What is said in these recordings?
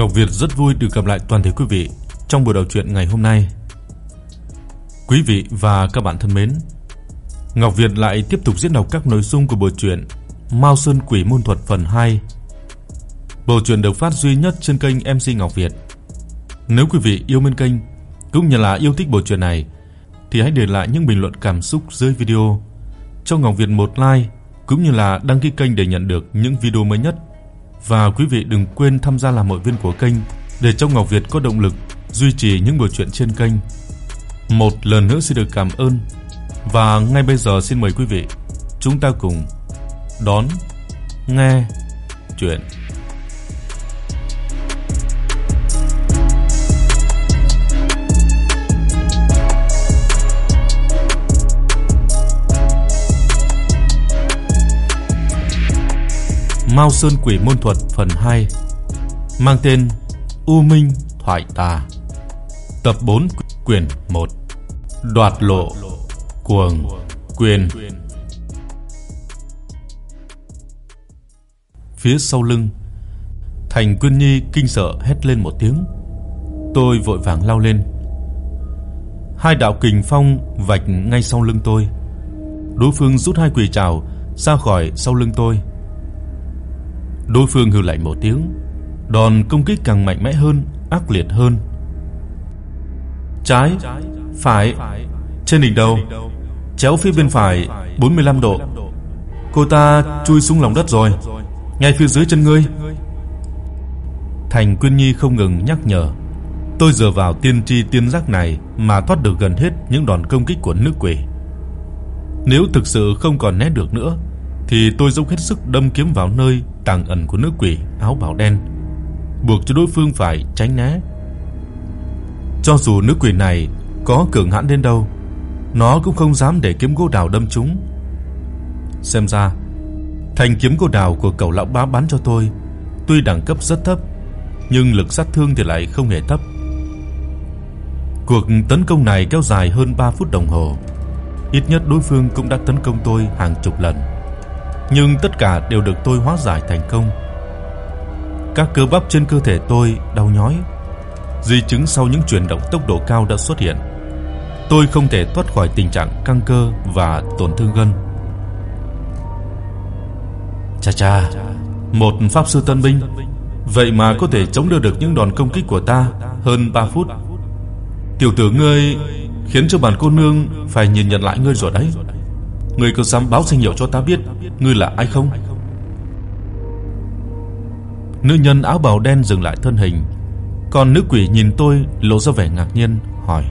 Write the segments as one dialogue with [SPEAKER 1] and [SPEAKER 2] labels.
[SPEAKER 1] Ngọc Việt rất vui được gặp lại toàn thể quý vị trong buổi đọc truyện ngày hôm nay. Quý vị và các bạn thân mến, Ngọc Việt lại tiếp tục diễn đọc các nội dung của bộ truyện Mao Sơn Quỷ Môn Thuật phần 2. Bộ truyện được phát duy nhất trên kênh MC Ngọc Việt. Nếu quý vị yêu mến kênh cũng như là yêu thích bộ truyện này thì hãy để lại những bình luận cảm xúc dưới video cho Ngọc Việt một like cũng như là đăng ký kênh để nhận được những video mới nhất. Và quý vị đừng quên tham gia làm hội viên của kênh để cho Ngọc Việt có động lực duy trì những buổi truyện trên kênh. Một lần nữa xin được cảm ơn. Và ngay bây giờ xin mời quý vị chúng ta cùng đón nghe truyện Mao Sơn Quỷ Môn Thuật phần 2 mang tên U Minh Thoại Tà. Tập 4 quyển 1. Đoạt lộ cuồng quyền. Phía sau lưng, Thành Quyên Nhi kinh sợ hét lên một tiếng. Tôi vội vàng lao lên. Hai đạo kình phong vạch ngay sau lưng tôi. Đối phương rút hai quỷ trảo ra khỏi sau lưng tôi. Đối phương hừ lạnh một tiếng, đòn công kích càng mạnh mẽ hơn, ác liệt hơn. Trái, phải, trên đỉnh đầu, chéo phía bên phải 45 độ. Cô ta chui xuống lòng đất rồi, ngay phía dưới chân ngươi. Thành Quyên Nhi không ngừng nhắc nhở. Tôi dựa vào tiên tri tiên giác này mà thoát được gần hết những đòn công kích của nữ quỷ. Nếu thực sự không còn né được nữa thì tôi dốc hết sức đâm kiếm vào nơi tàng ẩn của nữ quỷ áo bào đen, buộc cho đối phương phải tránh né. Cho dù nữ quỷ này có cường hãn đến đâu, nó cũng không dám để kiếm gỗ đào đâm trúng. Xem ra, thanh kiếm gỗ đào của cậu lão bá bán cho tôi, tuy đẳng cấp rất thấp, nhưng lực sát thương thì lại không hề thấp. Cuộc tấn công này kéo dài hơn 3 phút đồng hồ. Ít nhất đối phương cũng đã tấn công tôi hàng chục lần nhưng tất cả đều được tôi hóa giải thành công. Các cơ bắp trên cơ thể tôi đau nhói, di chứng sau những chuyển động tốc độ cao đã xuất hiện. Tôi không thể thoát khỏi tình trạng căng cơ và tổn thương gân. Cha cha, một pháp sư tân binh, vậy mà có thể chống đỡ được những đòn công kích của ta hơn 3 phút. Tiểu tử ngươi khiến cho bản cô nương phải nhìn nhận lại ngươi rồi đấy. Ngươi có dám báo danh hiệu cho ta biết ngươi là ai không? Nữ nhân áo bào đen dừng lại thân hình, còn nữ quỷ nhìn tôi lộ ra vẻ ngạc nhiên hỏi.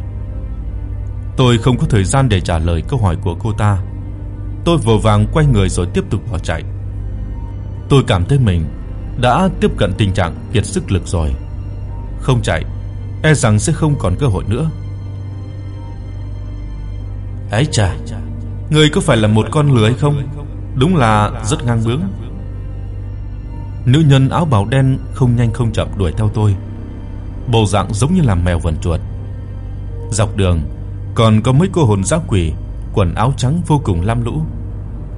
[SPEAKER 1] Tôi không có thời gian để trả lời câu hỏi của cô ta. Tôi vội vàng quay người rồi tiếp tục bỏ chạy. Tôi cảm thấy mình đã tiếp cận tình trạng kiệt sức lực rồi. Không chạy, e rằng sẽ không còn cơ hội nữa. Ấy chà, ngươi có phải là một con lừa hay không? Đúng là rất ngang bướng. Nữ nhân áo bào đen không nhanh không chậm đuổi theo tôi, bộ dạng giống như là mèo vần chuột. Dọc đường còn có mấy cô hồn dã quỷ, quần áo trắng vô cùng lam lũ.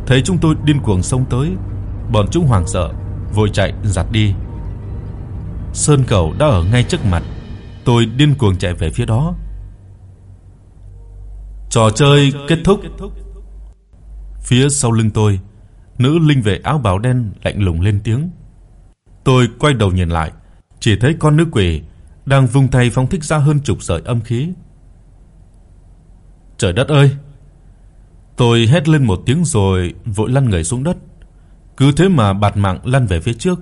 [SPEAKER 1] Thấy chúng tôi điên cuồng xông tới, bọn chúng hoảng sợ, vội chạy giặt đi. Sơn cầu đã ở ngay trước mặt, tôi điên cuồng chạy về phía đó. Trò chơi kết thúc. Phía sau lưng tôi, nữ linh vệ áo bào đen lạnh lùng lên tiếng. Tôi quay đầu nhìn lại, chỉ thấy con nữ quỷ đang vung tay phóng thích ra hơn chục sợi âm khí. Trời đất ơi! Tôi hét lên một tiếng rồi vội lăn người xuống đất. Cứ thế mà bạt mạng lăn về phía trước.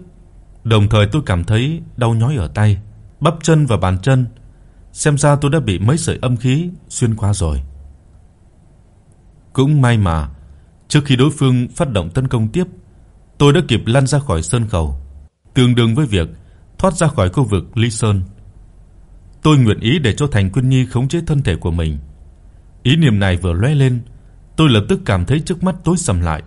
[SPEAKER 1] Đồng thời tôi cảm thấy đau nhói ở tay, bắp chân và bàn chân. Xem ra tôi đã bị mấy sợi âm khí xuyên qua rồi. Cũng may mà Trước khi đối phương phát động tấn công tiếp, tôi đã kịp lăn ra khỏi sơn khẩu, tương đương với việc thoát ra khỏi khu vực Ly Sơn. Tôi nguyện ý để cho Thành Quân Nhi khống chế thân thể của mình. Ý niệm này vừa lóe lên, tôi lập tức cảm thấy trước mắt tối sầm lại.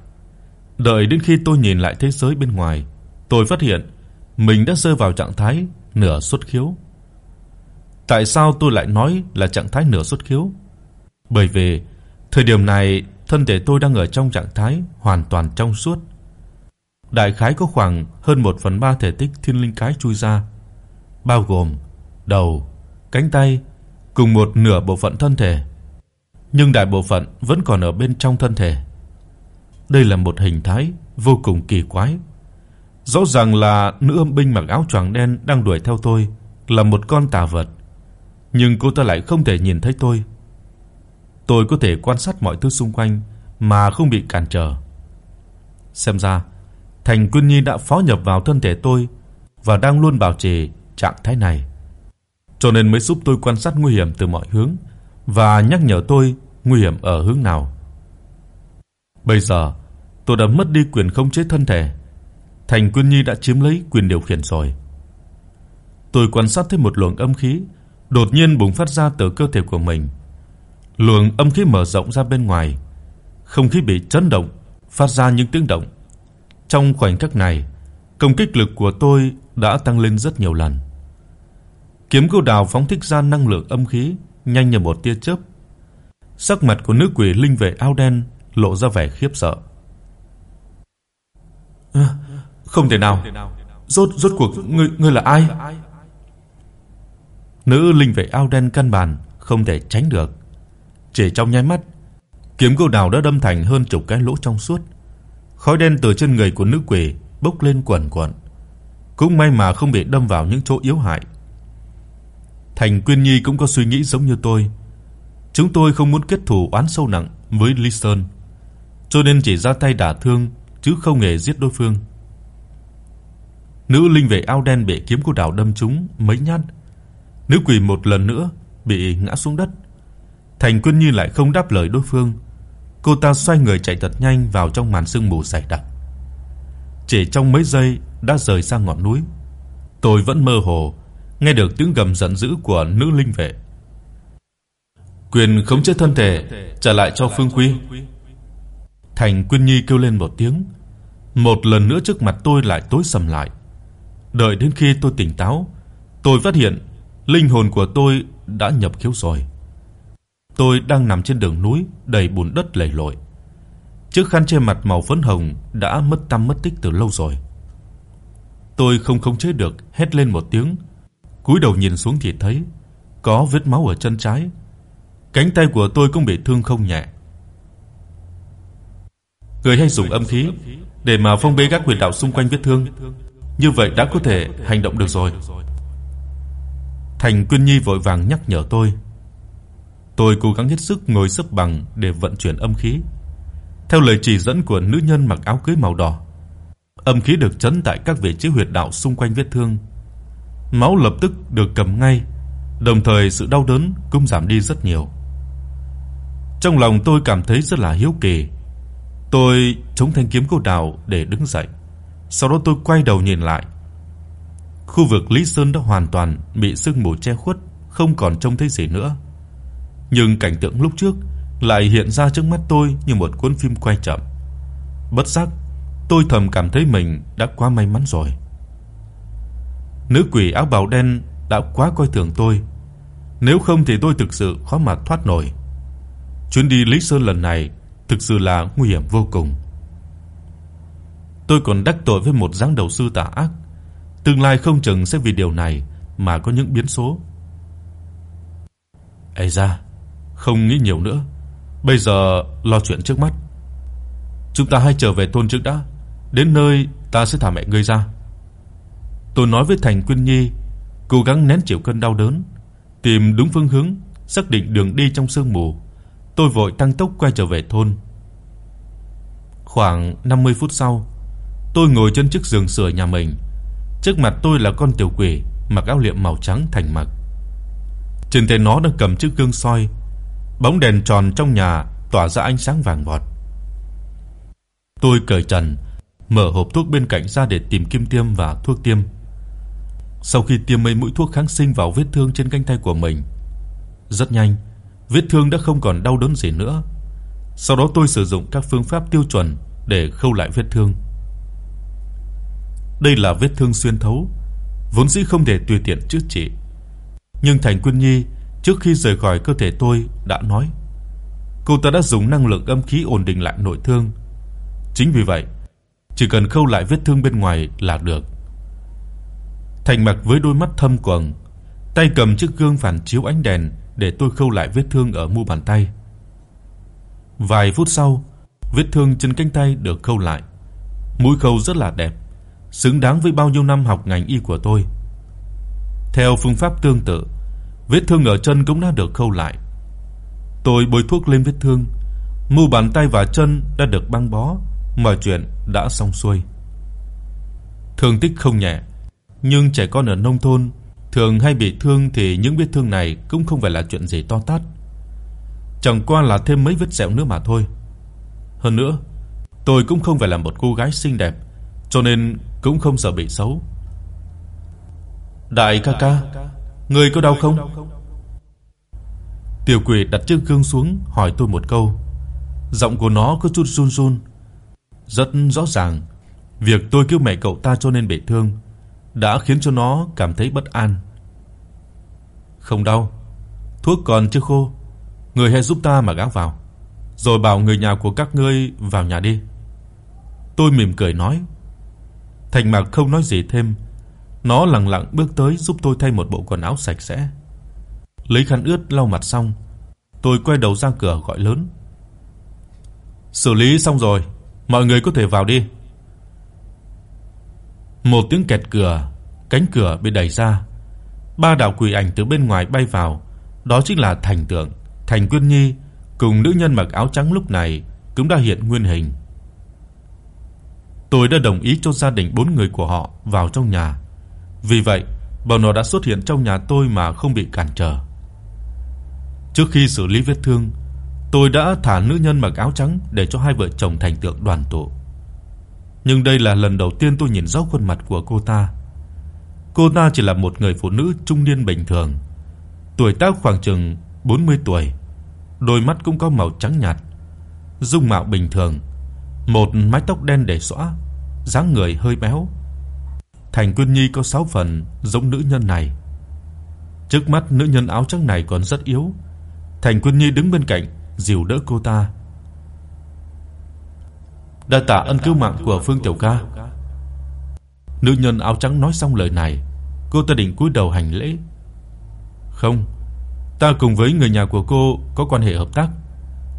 [SPEAKER 1] Đợi đến khi tôi nhìn lại thế giới bên ngoài, tôi phát hiện mình đã rơi vào trạng thái nửa xuất khiếu. Tại sao tôi lại nói là trạng thái nửa xuất khiếu? Bởi vì thời điểm này thân thể tôi đang ở trong trạng thái hoàn toàn trong suốt. Đại khái có khoảng hơn 1/3 thể tích thiên linh cái chui ra. bao gồm đầu, cánh tay cùng một nửa bộ phận thân thể, nhưng đại bộ phận vẫn còn ở bên trong thân thể. Đây là một hình thái vô cùng kỳ quái. Rõ ràng là nữ âm binh mặc áo choàng đen đang đuổi theo tôi là một con tà vật, nhưng cô ta lại không thể nhìn thấy tôi. Tôi có thể quan sát mọi thứ xung quanh mà không bị cản trở. Xem ra, Thành Quân Nhi đã phó nhập vào thân thể tôi và đang luôn bảo trì trạng thái này. Cho nên mới giúp tôi quan sát nguy hiểm từ mọi hướng và nhắc nhở tôi nguy hiểm ở hướng nào. Bây giờ, tôi đã mất đi quyền khống chế thân thể. Thành Quân Nhi đã chiếm lấy quyền điều khiển rồi. Tôi quan sát thấy một luồng âm khí đột nhiên bùng phát ra từ cơ thể của mình. Luồng âm khí mở rộng ra bên ngoài, không khí bị chấn động, phát ra những tiếng động. Trong khoảnh khắc này, công kích lực của tôi đã tăng lên rất nhiều lần. Kiếm câu đào phóng thích ra năng lượng âm khí nhanh như một tia chớp. Sắc mặt của nữ quỷ linh vệ áo đen lộ ra vẻ khiếp sợ. À, không thể nào. Rốt rốt cuộc ngươi ngươi là ai? Nữ linh vệ áo đen căn bản không thể tránh được. Chỉ trong nháy mắt, kiếm gỗ đào đã đâm thành hơn chục cái lỗ trong suốt. Khói đen từ trên người của nữ quỷ bốc lên quẩn quẩn Cũng may mà không bị đâm vào những chỗ yếu hại. Thành Quyên Nhi cũng có suy nghĩ giống như tôi. Chúng tôi không muốn kết thù oán sâu nặng với Lý Sơn, cho nên chỉ ra tay đả thương chứ không hề giết đối phương. Nữ linh vệ áo đen bị kiếm của đào đâm trúng mấy nhát. Nữ quỷ một lần nữa bị ngã xuống đất. Thành Quân Như lại không đáp lời đối phương. Cô ta xoay người chạy thật nhanh vào trong màn sương mù dày đặc. Chỉ trong mấy giây đã rời xa ngọn núi. Tôi vẫn mơ hồ nghe được tiếng gầm giận dữ của nữ linh vệ. Quyền khống chế thân thể trả lại cho Phương Quý. Thành Quân Nhi kêu lên một tiếng, một lần nữa trước mặt tôi lại tối sầm lại. Đợi đến khi tôi tỉnh táo, tôi phát hiện linh hồn của tôi đã nhập khiếu rồi. Tôi đang nằm trên đường núi đầy bùn đất lầy lội. Chiếc khăn che mặt màu phấn hồng đã mất tăm mất tích từ lâu rồi. Tôi không khống chế được hét lên một tiếng, cúi đầu nhìn xuống thì thấy có vết máu ở chân trái. Cánh tay của tôi cũng bị thương không nhẹ. Người hay dùng âm khí để mà phong bế các huyệt đạo xung quanh vết thương, như vậy đã có thể hành động được rồi. Thành Quyên Nhi vội vàng nhắc nhở tôi. Tôi cố gắng hết sức ngồi sấp bằng để vận chuyển âm khí. Theo lời chỉ dẫn của nữ nhân mặc áo cưới màu đỏ, âm khí được trấn tại các vị trí huyệt đạo xung quanh vết thương. Máu lập tức được cầm ngay, đồng thời sự đau đớn cũng giảm đi rất nhiều. Trong lòng tôi cảm thấy rất là hiếu kỳ. Tôi chống thanh kiếm cô đào để đứng dậy. Sau đó tôi quay đầu nhìn lại. Khu vực Lý Sơn đã hoàn toàn bị sương mù che khuất, không còn trông thấy gì nữa. Nhưng cảnh tượng lúc trước lại hiện ra trước mắt tôi như một cuốn phim quay chậm. Bất giác, tôi thầm cảm thấy mình đã quá may mắn rồi. Nữ quỷ áo bào đen đã quá coi thường tôi, nếu không thì tôi thực sự khó mà thoát nổi. Chuyến đi Lý Sơn lần này thực sự là nguy hiểm vô cùng. Tôi còn đắc tội với một giáng đầu sư tà ác, tương lai không chừng sẽ vì điều này mà có những biến số. ai da, không nghĩ nhiều nữa, bây giờ lo chuyện trước mắt. Chúng ta hãy trở về thôn trước đã, đến nơi ta sẽ thả mẹ ngươi ra. Tôi nói với Thành Quyên Nhi, cố gắng nén chịu cơn đau đớn, tìm đúng phương hướng, xác định đường đi trong sương mù. Tôi vội tăng tốc quay trở về thôn. Khoảng 50 phút sau, tôi ngồi trên chiếc giường sưởi nhà mình. Trước mặt tôi là con tiểu quỷ mặc áo liệm màu trắng thành mặc. Trên tay nó đang cầm chiếc gương soi, bóng đèn tròn trong nhà tỏa ra ánh sáng vàng vọt. Tôi cởi trần, mở hộp thuốc bên cạnh ra để tìm kim tiêm và thuốc tiêm. Sau khi tiêm mấy mũi thuốc kháng sinh vào vết thương trên cánh tay của mình, rất nhanh, vết thương đã không còn đau đớn gì nữa. Sau đó tôi sử dụng các phương pháp tiêu chuẩn để khâu lại vết thương. Đây là vết thương xuyên thấu, vốn dĩ không thể tùy tiện chữa trị. Nhưng Thành Quân Nhi trước khi rời khỏi cơ thể tôi đã nói, cô ta đã dùng năng lượng âm khí ổn định lại nội thương. Chính vì vậy, chỉ cần khâu lại vết thương bên ngoài là được. Thành mặc với đôi mắt thâm quầng, tay cầm chiếc gương phản chiếu ánh đèn để tôi khâu lại vết thương ở mu bàn tay. Vài phút sau, vết thương trên cánh tay được khâu lại. Mũi khâu rất là đẹp, xứng đáng với bao nhiêu năm học ngành y của tôi. Theo phương pháp tương tự, vết thương ở chân cũng đã được khâu lại. Tôi bôi thuốc lên vết thương, mu bàn tay và chân đã được băng bó, mọi chuyện đã xong xuôi. Thương tích không nhẹ, nhưng trẻ con ở nông thôn thường hay bị thương thì những vết thương này cũng không phải là chuyện gì to tát. Chẳng qua là thêm mấy vết sẹo nữa mà thôi. Hơn nữa, tôi cũng không phải là một cô gái xinh đẹp, cho nên cũng không sợ bị xấu. Đại ca ca, người có đau không? Tiểu quỷ đặt chiếc gương xuống hỏi tôi một câu. Giọng của nó có chút run run. Rất rõ ràng, việc tôi cứu mẹ cậu ta cho nên bị thương đã khiến cho nó cảm thấy bất an. Không đau, thuốc còn chưa khô, người hãy giúp ta mà gác vào, rồi bảo người nhà của các ngươi vào nhà đi." Tôi mỉm cười nói. Thành Mạc không nói gì thêm, nó lặng lặng bước tới giúp tôi thay một bộ quần áo sạch sẽ. Lấy khăn ướt lau mặt xong, tôi quay đầu ra cửa gọi lớn. "Xử lý xong rồi, mọi người có thể vào đi." Một tiếng kẹt cửa, cánh cửa bị đẩy ra. Ba đạo quỷ ảnh từ bên ngoài bay vào, đó chính là Thành Tượng, Thành Quyên Nhi cùng nữ nhân mặc áo trắng lúc này cũng đã hiện nguyên hình. Tôi đã đồng ý cho gia đình bốn người của họ vào trong nhà. Vì vậy, bọn nó đã xuất hiện trong nhà tôi mà không bị cản trở. Trước khi xử lý vết thương, tôi đã thả nữ nhân mặc áo trắng để cho hai vợ chồng Thành Tượng đoàn tụ nhưng đây là lần đầu tiên tôi nhìn rõ khuôn mặt của cô ta. Cô ta chỉ là một người phụ nữ trung niên bình thường, tuổi tác khoảng chừng 40 tuổi, đôi mắt cũng có màu trắng nhạt, dung mạo bình thường, một mái tóc đen để xõa, dáng người hơi béo. Thành Quyên Nhi có 6 phần giống nữ nhân này. Trước mắt nữ nhân áo trắng này còn rất yếu. Thành Quyên Nhi đứng bên cạnh, dìu đỡ cô ta Đa tạ ân cứu mạng của Phương tiểu ca. Nữ nhân áo trắng nói xong lời này, cô ta định cúi đầu hành lễ. Không, ta cùng với người nhà của cô có quan hệ hợp tác,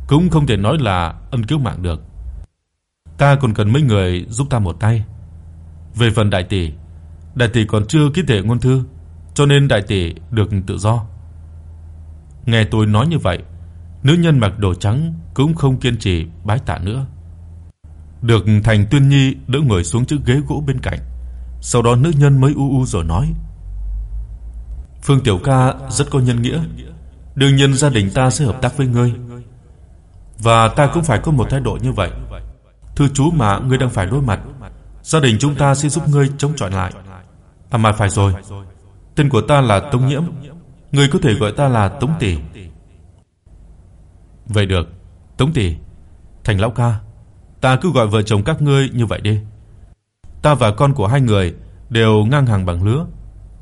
[SPEAKER 1] cũng không thể nói là ân cứu mạng được. Ta còn cần mấy người giúp ta một tay. Về phần đại tỷ, đại tỷ còn chưa ký thể ngôn thư, cho nên đại tỷ được tự do. Nghe tôi nói như vậy, nữ nhân mặc đồ trắng cũng không kiên trì bái tạ nữa. Được Thành Tuyên Nhi đỡ người xuống chiếc ghế gỗ bên cạnh. Sau đó nữ nhân mới u u rồi nói: "Phương tiểu ca rất có nhân nghĩa, đương nhiên gia đình ta sẽ hợp tác với ngươi. Và ta cũng phải có một thái độ như vậy. Thư chú mà ngươi đang phải đối mặt, gia đình chúng ta sẽ giúp ngươi chống chọi lại. À mà phải rồi, tên của ta là Tống Nhiễm, ngươi có thể gọi ta là Tống tỷ." Vậy được, Tống tỷ, Thành lão ca, ta cứ gọi vợ chồng các ngươi như vậy đi. Ta và con của hai người đều ngang hàng bằng lứa,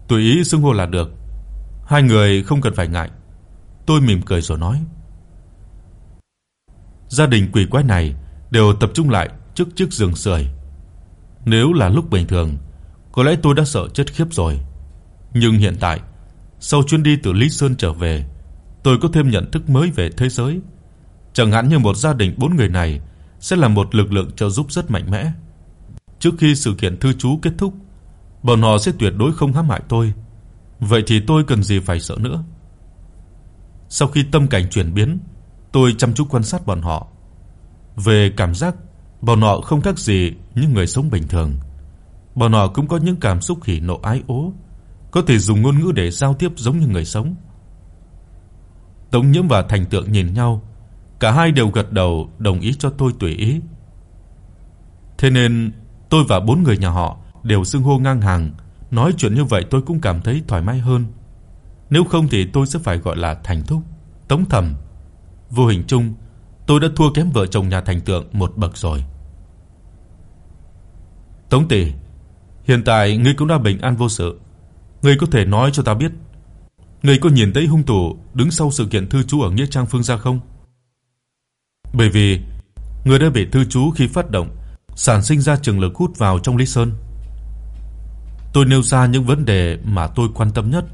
[SPEAKER 1] tùy ý xưng hô là được. Hai người không cần phải ngại." Tôi mỉm cười rồi nói. Gia đình quỷ quái này đều tập trung lại trước chiếc giường sưởi. Nếu là lúc bình thường, có lẽ tôi đã sợ chết khiếp rồi. Nhưng hiện tại, sau chuyến đi từ Lý Sơn trở về, tôi có thêm nhận thức mới về thế giới. Chẳng hạn như một gia đình bốn người này sẽ là một lực lượng trợ giúp rất mạnh mẽ. Trước khi sự kiện thư chú kết thúc, bọn họ sẽ tuyệt đối không hãm hại tôi. Vậy thì tôi cần gì phải sợ nữa? Sau khi tâm cảnh chuyển biến, tôi chăm chú quan sát bọn họ. Về cảm giác, bọn họ không khác gì những người sống bình thường. Bọn họ cũng có những cảm xúc hỉ nộ ái ố, có thể dùng ngôn ngữ để giao tiếp giống như người sống. Tống Nhiễm và Thành Tượng nhìn nhau, Cả hai đều gật đầu đồng ý cho tôi tùy ý. Thế nên tôi và bốn người nhà họ đều xưng hô ngang hàng, nói chuyện như vậy tôi cũng cảm thấy thoải mái hơn. Nếu không thì tôi sẽ phải gọi là Thành thúc, Tống thẩm. Vô hình chung, tôi đã thua kém vợ chồng nhà Thành Tượng một bậc rồi. Tống tỷ, hiện tại ngươi cũng đã bình an vô sự. Ngươi có thể nói cho ta biết, ngươi có nhìn thấy hung thủ đứng sau sự kiện thư chú ở nghĩa trang Phương gia không? Bởi vì người đã bị thư chú khi phát động sản sinh ra trường lực hút vào trong Lý Sơn. Tôi nêu ra những vấn đề mà tôi quan tâm nhất.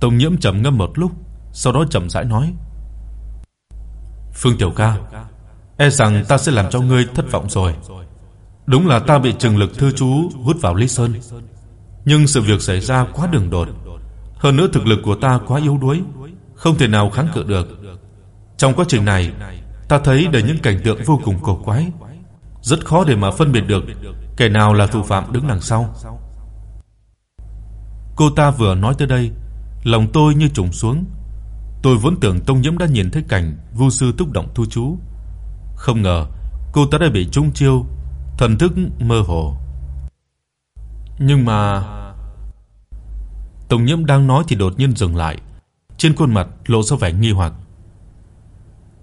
[SPEAKER 1] Tông Nhiễm trầm ngâm một lúc, sau đó chậm rãi nói: "Phương Tiểu ca, e rằng ta sẽ làm cho ngươi thất vọng rồi. Đúng là ta bị Trừng Lực thư chú hút vào Lý Sơn, nhưng sự việc xảy ra quá đường đột, hơn nữa thực lực của ta quá yếu đuối, không thể nào kháng cự được. Trong quá trình này, ta thấy đầy những cảnh tượng vô cùng cổ quái, rất khó để mà phân biệt được kẻ nào là thủ phạm đứng đằng sau." Cô ta vừa nói tới đây, lòng tôi như trùng xuống. Tôi vốn tưởng Tông Nhiễm đã nhìn thấy cảnh Vu sư túc động thu chú, không ngờ cô ta đã bị trúng chiêu, thần thức mơ hồ. Nhưng mà Tống Nhiễm đang nói thì đột nhiên dừng lại, trên khuôn mặt lộ ra vẻ nghi hoặc.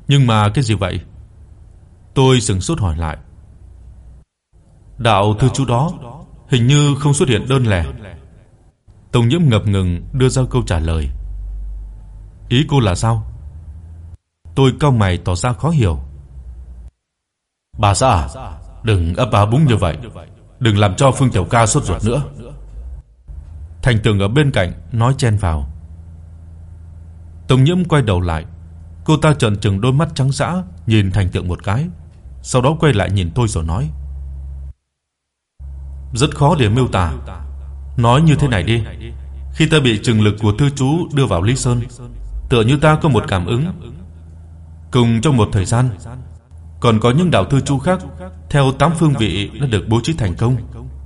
[SPEAKER 1] Nhưng mà cái gì vậy? Tôi sững sốt hỏi lại. Đạo thư chú đó hình như không xuất hiện đơn lẻ. Tống Nhiễm ngập ngừng đưa ra câu trả lời. Ý cô là sao? Tôi cau mày tỏ ra khó hiểu. Bà xã, à? Đừng ấp á búng như vậy, đừng làm cho Phương Tiểu Ca sốt ruột nữa. Thành Tường ở bên cạnh nói chen vào. Tông Nhiễm quay đầu lại, cô ta trợn trừng đôi mắt trắng dã nhìn Thành Tượng một cái, sau đó quay lại nhìn tôi rồi nói: "Rất khó để miêu tả. Nói như thế này đi, khi ta bị trừng lực của thư chú đưa vào Lý Sơn, tựa như ta có một cảm ứng. Cùng trong một thời gian, còn có những đạo thư chú khác theo tám phương vị đã được bố trí thành công,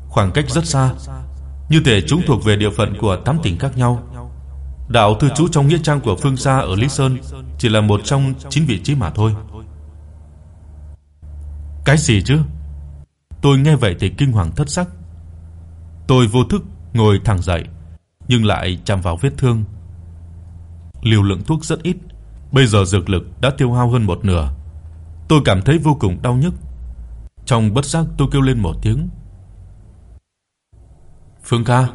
[SPEAKER 1] khoảng cách rất xa, như thể chúng thuộc về địa phận của tám tỉnh khác nhau. Đạo thư chú trong nghĩa trang của Phương Sa ở Lý Sơn chỉ là một trong chín vị trí mà thôi. Cái gì chứ? Tôi nghe vậy thì kinh hoàng thất sắc. Tôi vô thức ngồi thẳng dậy, nhưng lại chạm vào vết thương. Liều lượng thuốc rất ít, bây giờ dược lực đã tiêu hao hơn một nửa. Tôi cảm thấy vô cùng đau nhức. Trong bất giác tôi kêu lên một tiếng. "Phương ca."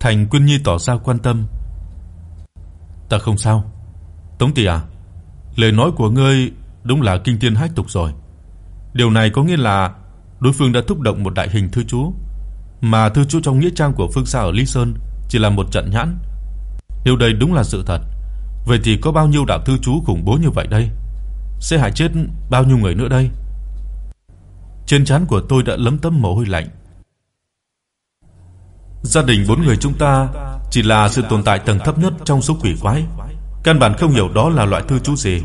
[SPEAKER 1] Thành Quân Nhi tỏ ra quan tâm. "Ta không sao." Tống tỷ à, lời nói của ngươi đúng là kinh thiên hách tục rồi. Điều này có nghĩa là đối phương đã thúc động một đại hình thư chú mà thư chú trong nghĩa trang của Phương Sa ở Lý Sơn chỉ là một trận nhãn. Nếu đây đúng là sự thật, vậy thì có bao nhiêu đạo thư chú khủng bố như vậy đây? Sẽ hại chết bao nhiêu người nữa đây? Trên trán của tôi đã lấm tấm mồ hôi lạnh. Gia đình bốn người chúng ta chỉ là sự tồn tại tầng thấp nhất trong số quỷ quái, căn bản không hiểu đó là loại thư chú gì.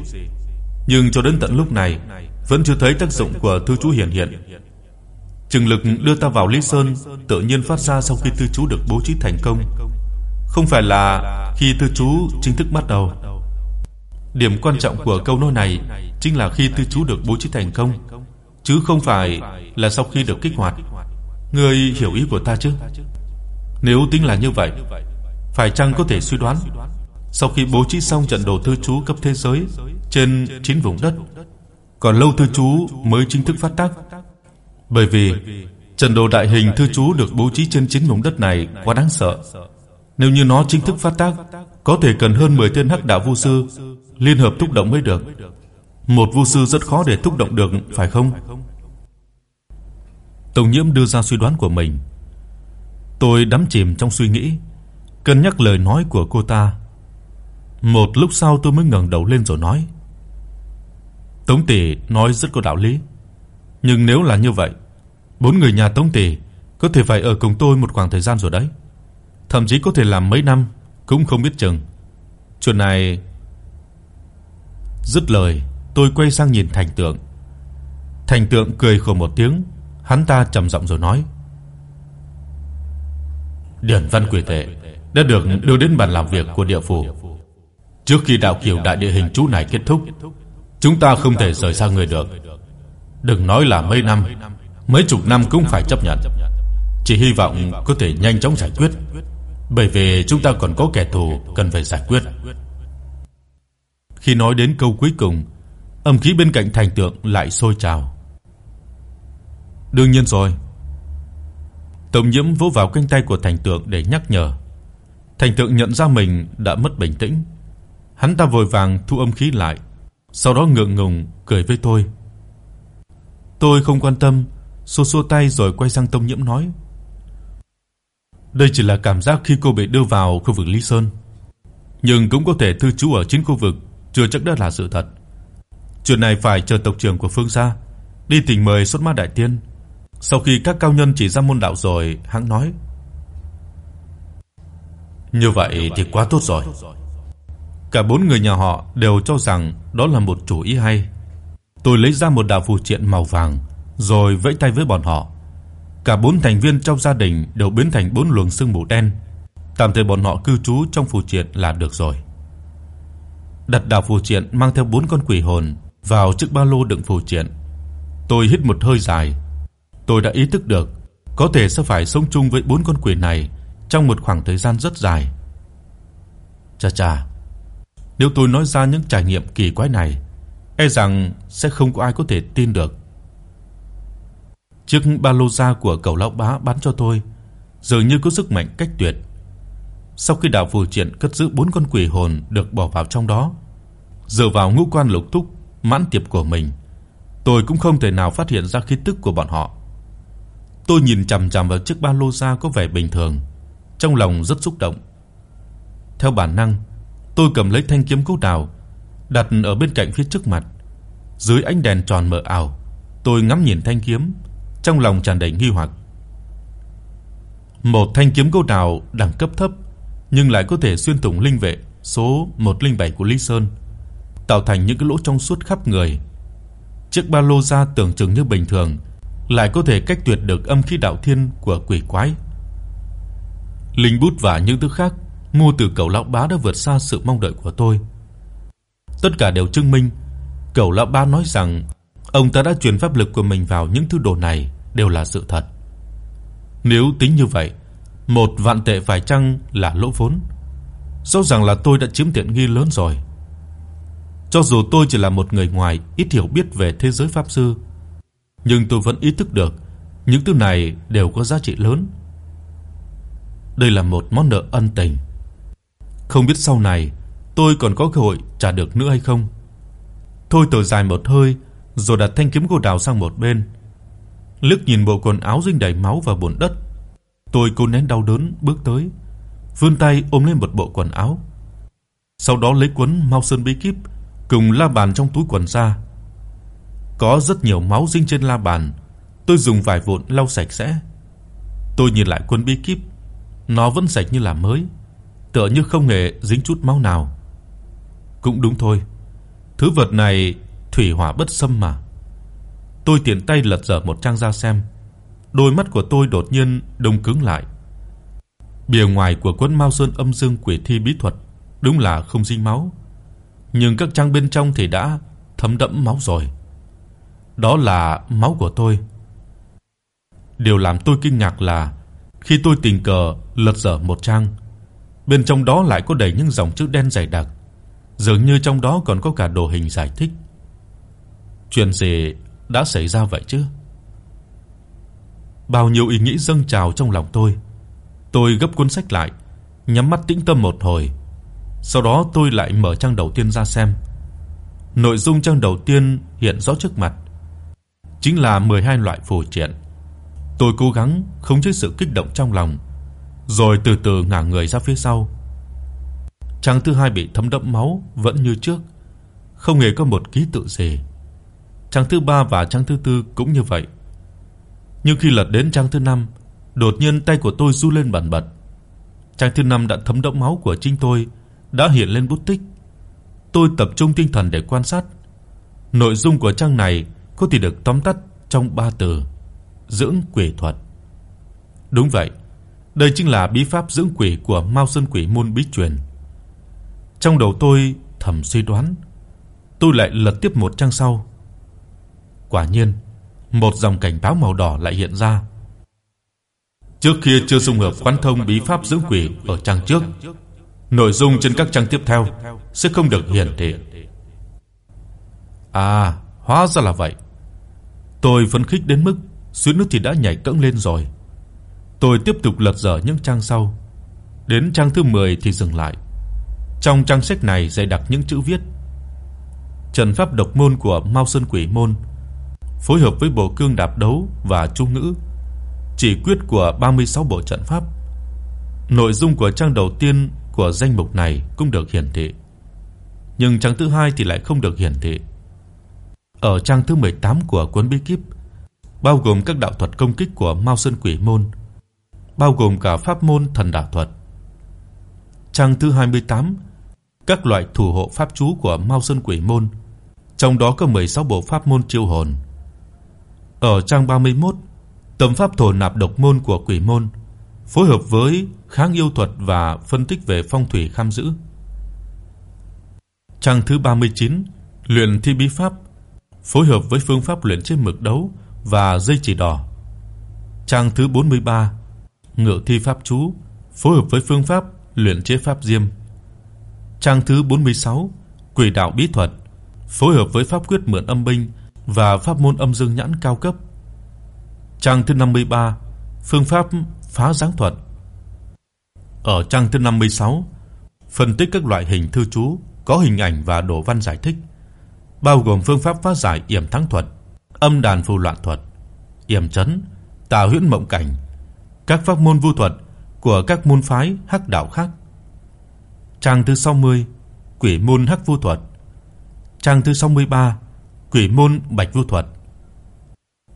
[SPEAKER 1] Nhưng cho đến tận lúc này, vẫn chưa thấy tác dụng của thư chú hiện hiện. Trừng lực đưa ta vào Lý Sơn tự nhiên phát ra sau khi thư chú được bố trí thành công, không phải là khi thư chú chính thức bắt đầu. Điểm quan trọng của câu nói này chính là khi tư chú được bố trí thành công, chứ không phải là sau khi được kích hoạt. Ngươi hiểu ý của ta chứ? Nếu tính là như vậy, phải chăng có thể suy đoán sau khi bố trí xong trận đồ thư chú cấp thế giới trên chín vùng đất, còn lâu thư chú mới chính thức phát tác bởi vì trận đồ đại hình thư chú được bố trí trên chín vùng đất này quá đáng sợ. Nếu như nó chính thức phát tác, có thể cần hơn 10 tên hắc đạo vu sư liên hợp thúc động mới được. Một vu sư rất khó để thúc động được, phải không? Tổng Nhiễm đưa ra suy đoán của mình. Tôi đắm chìm trong suy nghĩ, cân nhắc lời nói của cô ta. Một lúc sau tôi mới ngẩng đầu lên rồi nói: "Tống tỷ nói rất có đạo lý. Nhưng nếu là như vậy, bốn người nhà Tống tỷ có thể phải ở cùng tôi một khoảng thời gian rồi đấy. Thậm chí có thể làm mấy năm cũng không biết chừng. Chuyện này Dứt lời, tôi quay sang nhìn Thành Tượng. Thành Tượng cười khổ một tiếng, hắn ta trầm giọng rồi nói: "Điển văn quỷ tệ đã được đưa đến bàn làm việc của địa phủ. Trước khi đạo kiều đại địa hình chú này kết thúc, chúng ta không thể rời xa người được. Đừng nói là mấy năm, mấy chục năm cũng phải chấp nhận. Chỉ hy vọng có thể nhanh chóng giải quyết, bởi vì chúng ta còn có kẻ thù cần phải giải quyết. Khi nói đến câu cuối cùng, âm khí bên cạnh thành tượng lại sôi trào. Đương nhiên rồi. Tống Nhiễm vỗ vào cánh tay của thành tượng để nhắc nhở. Thành tượng nhận ra mình đã mất bình tĩnh, hắn ta vội vàng thu âm khí lại, sau đó ngượng ngùng cười với tôi. Tôi không quan tâm, xoa xoa tay rồi quay sang Tông Nhiễm nói: Đây chỉ là cảm giác khi cô bị đưa vào khu vực Lý Sơn, nhưng cũng có thể thư trú ở chính khu vực, chưa chắc đã là sự thật. Chuyện này phải chờ tộc trưởng của Phương gia đi thỉnh mời xuất ma đại tiên. Sau khi các cao nhân chỉ ra môn đạo rồi, hắn nói: "Như vậy thì quá tốt rồi." Cả bốn người nhà họ đều cho rằng đó là một chủ ý hay. Tôi lấy ra một đạo phù triện màu vàng, rồi vẫy tay với bọn họ. Cả bốn thành viên trong gia đình đều biến thành bốn luồng sương mù đen. Tạm thời bọn họ cư trú trong phù triện là được rồi. Đặt đạo phù triện mang theo bốn con quỷ hồn vào chiếc ba lô đựng phù triện. Tôi hít một hơi dài. Tôi đã ý thức được có thể sẽ phải sống chung với bốn con quỷ này trong một khoảng thời gian rất dài. Cha cha, nếu tôi nói ra những trải nghiệm kỳ quái này, e rằng sẽ không có ai có thể tin được. Chiếc ba lô da của cậu lão bá bán cho tôi dường như có sức mạnh cách tuyệt. Sau khi đạo phù triển cất giữ bốn con quỷ hồn được bỏ vào trong đó, dựa vào ngũ quan lục túc mãn tiệp của mình, tôi cũng không thể nào phát hiện ra khí tức của bọn họ. Tôi nhìn chằm chằm vào chiếc ba lô da có vẻ bình thường, trong lòng rất xúc động. Theo bản năng, tôi cầm lấy thanh kiếm cốt đào, đặt ở bên cạnh phía trước mặt. Dưới ánh đèn tròn mờ ảo, tôi ngắm nhìn thanh kiếm, trong lòng tràn đầy nghi hoặc. Một thanh kiếm gỗ đào đẳng cấp thấp nhưng lại có thể xuyên thủng linh vệ số 107 của Lý Sơn, tạo thành những cái lỗ trong suốt khắp người. Chiếc ba lô da tưởng chừng như bình thường, lại có thể cách tuyệt được âm khí đạo thiên của quỷ quái. Linh bút và những thứ khác mua từ cậu lão bá đã vượt xa sự mong đợi của tôi. Tất cả đều chứng minh cậu lão bá nói rằng ông ta đã truyền pháp lực của mình vào những thứ đồ này đều là sự thật. Nếu tính như vậy, một vạn tệ phải chăng là lỗ vốn? Rõ ràng là tôi đã chiếm tiện nghi lớn rồi. Cho dù tôi chỉ là một người ngoài ít hiểu biết về thế giới pháp sư, nhưng tôi vẫn ý thức được những thứ này đều có giá trị lớn. Đây là một món nợ ân tình. Không biết sau này tôi còn có cơ hội trả được nữa hay không. Thôi thở dài một hơi, rồi đặt thanh kiếm gỗ đào sang một bên. Liếc nhìn bộ quần áo dính đầy máu và bùn đất, tôi cố nén đau đớn bước tới, vươn tay ôm lấy một bộ quần áo. Sau đó lấy cuốn mau Sơn bí kíp cùng la bàn trong túi quần ra. Có rất nhiều máu dính trên la bàn, tôi dùng vải vụn lau sạch sẽ. Tôi nhìn lại cuốn bí kíp, nó vẫn sạch như là mới tựa như không hề dính chút máu nào. Cũng đúng thôi. Thứ vật này thủy hỏa bất xâm mà. Tôi tiện tay lật dở một trang ra xem. Đôi mắt của tôi đột nhiên đông cứng lại. Bìa ngoài của cuốn Mao Sơn Âm Dương Quỷ Thi bí thuật đúng là không dính máu, nhưng các trang bên trong thì đã thấm đẫm máu rồi. Đó là máu của tôi. Điều làm tôi kinh ngạc là khi tôi tình cờ lật dở một trang, Bên trong đó lại có đầy những dòng chữ đen dày đặc, dường như trong đó còn có cả đồ hình giải thích. Chuyện gì đã xảy ra vậy chứ? Bao nhiêu ý nghĩ dâng trào trong lòng tôi. Tôi gấp cuốn sách lại, nhắm mắt tĩnh tâm một hồi. Sau đó tôi lại mở trang đầu tiên ra xem. Nội dung trang đầu tiên hiện rõ trước mặt, chính là 12 loại phù triện. Tôi cố gắng khống chế sự kích động trong lòng, rồi từ từ ngả người ra phía sau. Trang thứ hai bị thấm đẫm máu vẫn như trước, không hề có một ký tự gì. Trang thứ ba và trang thứ tư cũng như vậy. Nhưng khi lật đến trang thứ năm, đột nhiên tay của tôi run lên bần bật. Trang thứ năm đã thấm đẫm máu của chính tôi, đã hiện lên bút tích. Tôi tập trung tinh thần để quan sát. Nội dung của trang này có thể được tóm tắt trong ba từ: dưỡng quỷ thuật. Đúng vậy, đây chính là bí pháp dưỡng quỷ của Mao Sơn Quỷ môn bí truyền. Trong đầu tôi thầm suy đoán, tôi lại lật tiếp một trang sau. Quả nhiên, một dòng cảnh báo màu đỏ lại hiện ra. Trước kia chưa dung hợp quán thông bí pháp dưỡng quỷ ở trang trước, nội dung trên các trang tiếp theo sẽ không được hiển thị. À, hóa ra là vậy. Tôi phấn khích đến mức suýt nữa thì đã nhảy cẫng lên rồi. Tôi tiếp tục lật dở những trang sau. Đến trang thứ 10 thì dừng lại. Trong trang sách này dày đặc những chữ viết. Trần pháp độc môn của Mao Sơn Quỷ môn, phối hợp với bộ cương đạp đấu và trung ngữ, chỉ quyết của 36 bộ trận pháp, nội dung của trang đầu tiên của danh mục này cũng được hiển thị. Nhưng trang thứ hai thì lại không được hiển thị. Ở trang thứ 18 của cuốn bí kíp bao gồm các đạo thuật công kích của Mao Sơn Quỷ môn, bao gồm cả pháp môn thần đạo thuật. Trang thứ 28 các loại thủ hộ pháp chú của Mao Sơn Quỷ môn, trong đó có 16 bộ pháp môn chiêu hồn. Ở trang 31, tâm pháp thổ nạp độc môn của Quỷ môn, phối hợp với kháng yêu thuật và phân tích về phong thủy kham giữ. Trang thứ 39, luyện thi bí pháp, phối hợp với phương pháp luyện trên mực đấu và dây chỉ đỏ. Trang thứ 43, ngự thi pháp chú, phối hợp với phương pháp luyện chế pháp diêm. Trang thứ 46, quỷ đạo bí thuật, phối hợp với pháp quyết mượn âm binh và pháp môn âm dương nhãn cao cấp. Trang thứ 53, phương pháp phá giáng thuật. Ở trang thứ 56, phân tích các loại hình thư chú có hình ảnh và đồ văn giải thích, bao gồm phương pháp phá giải yểm thắng thuật, âm đàn phù loạn thuật, yểm trấn, tà huyễn mộng cảnh, các pháp môn vu thuật của các môn phái hắc đạo khác. Trang thứ 60, Quỷ môn hắc vu thuật. Trang thứ 63, Quỷ môn bạch vu thuật.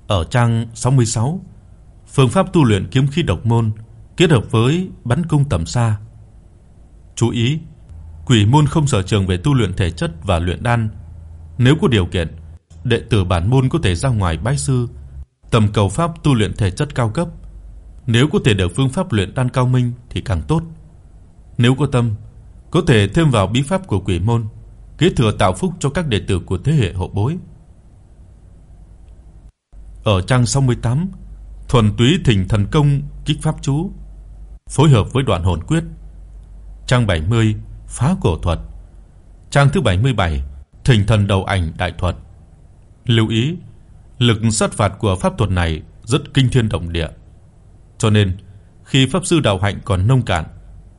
[SPEAKER 1] Ở trang 66, phương pháp tu luyện kiếm khí độc môn kết hợp với bắn cung tầm xa. Chú ý, quỷ môn không sở trường về tu luyện thể chất và luyện đan. Nếu có điều kiện, đệ tử bản môn có thể ra ngoài bái sư, tầm cầu pháp tu luyện thể chất cao cấp. Nếu có thể được phương pháp luyện đan cao minh thì càng tốt. Nếu có tâm, có thể thêm vào bí pháp của quỷ môn, kế thừa tạo phúc cho các đệ tử của thế hệ hậu bối. Ở trang 68, thuần túy thỉnh thần công kích pháp chú, phối hợp với đoạn hồn quyết. Trang 70, phá cổ thuật. Trang thứ 77, thỉnh thần đầu ảnh đại thuật. Lưu ý, lực sát phạt của pháp thuật này rất kinh thiên động địa. Cho nên, khi pháp sư đạo hạnh còn nông cạn,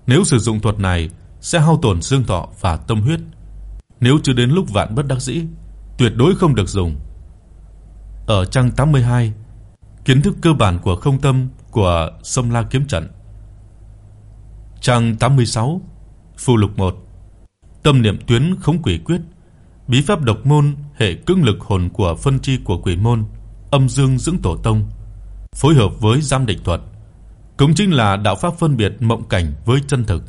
[SPEAKER 1] nếu sử dụng thuật này sẽ hao tổn xương thọ và tâm huyết. Nếu chưa đến lúc vạn bất đắc dĩ, tuyệt đối không được dùng. Ở trang 82, kiến thức cơ bản của không tâm của sâm La kiếm trận. Trang 86, phụ lục 1. Tâm niệm tuyến khống quỷ quyết, bí pháp độc môn hệ cưỡng lực hồn của phân chi của quỷ môn, âm dương dưỡng tổ tông, phối hợp với giam định thuật, cũng chính là đạo pháp phân biệt mộng cảnh với chân thực.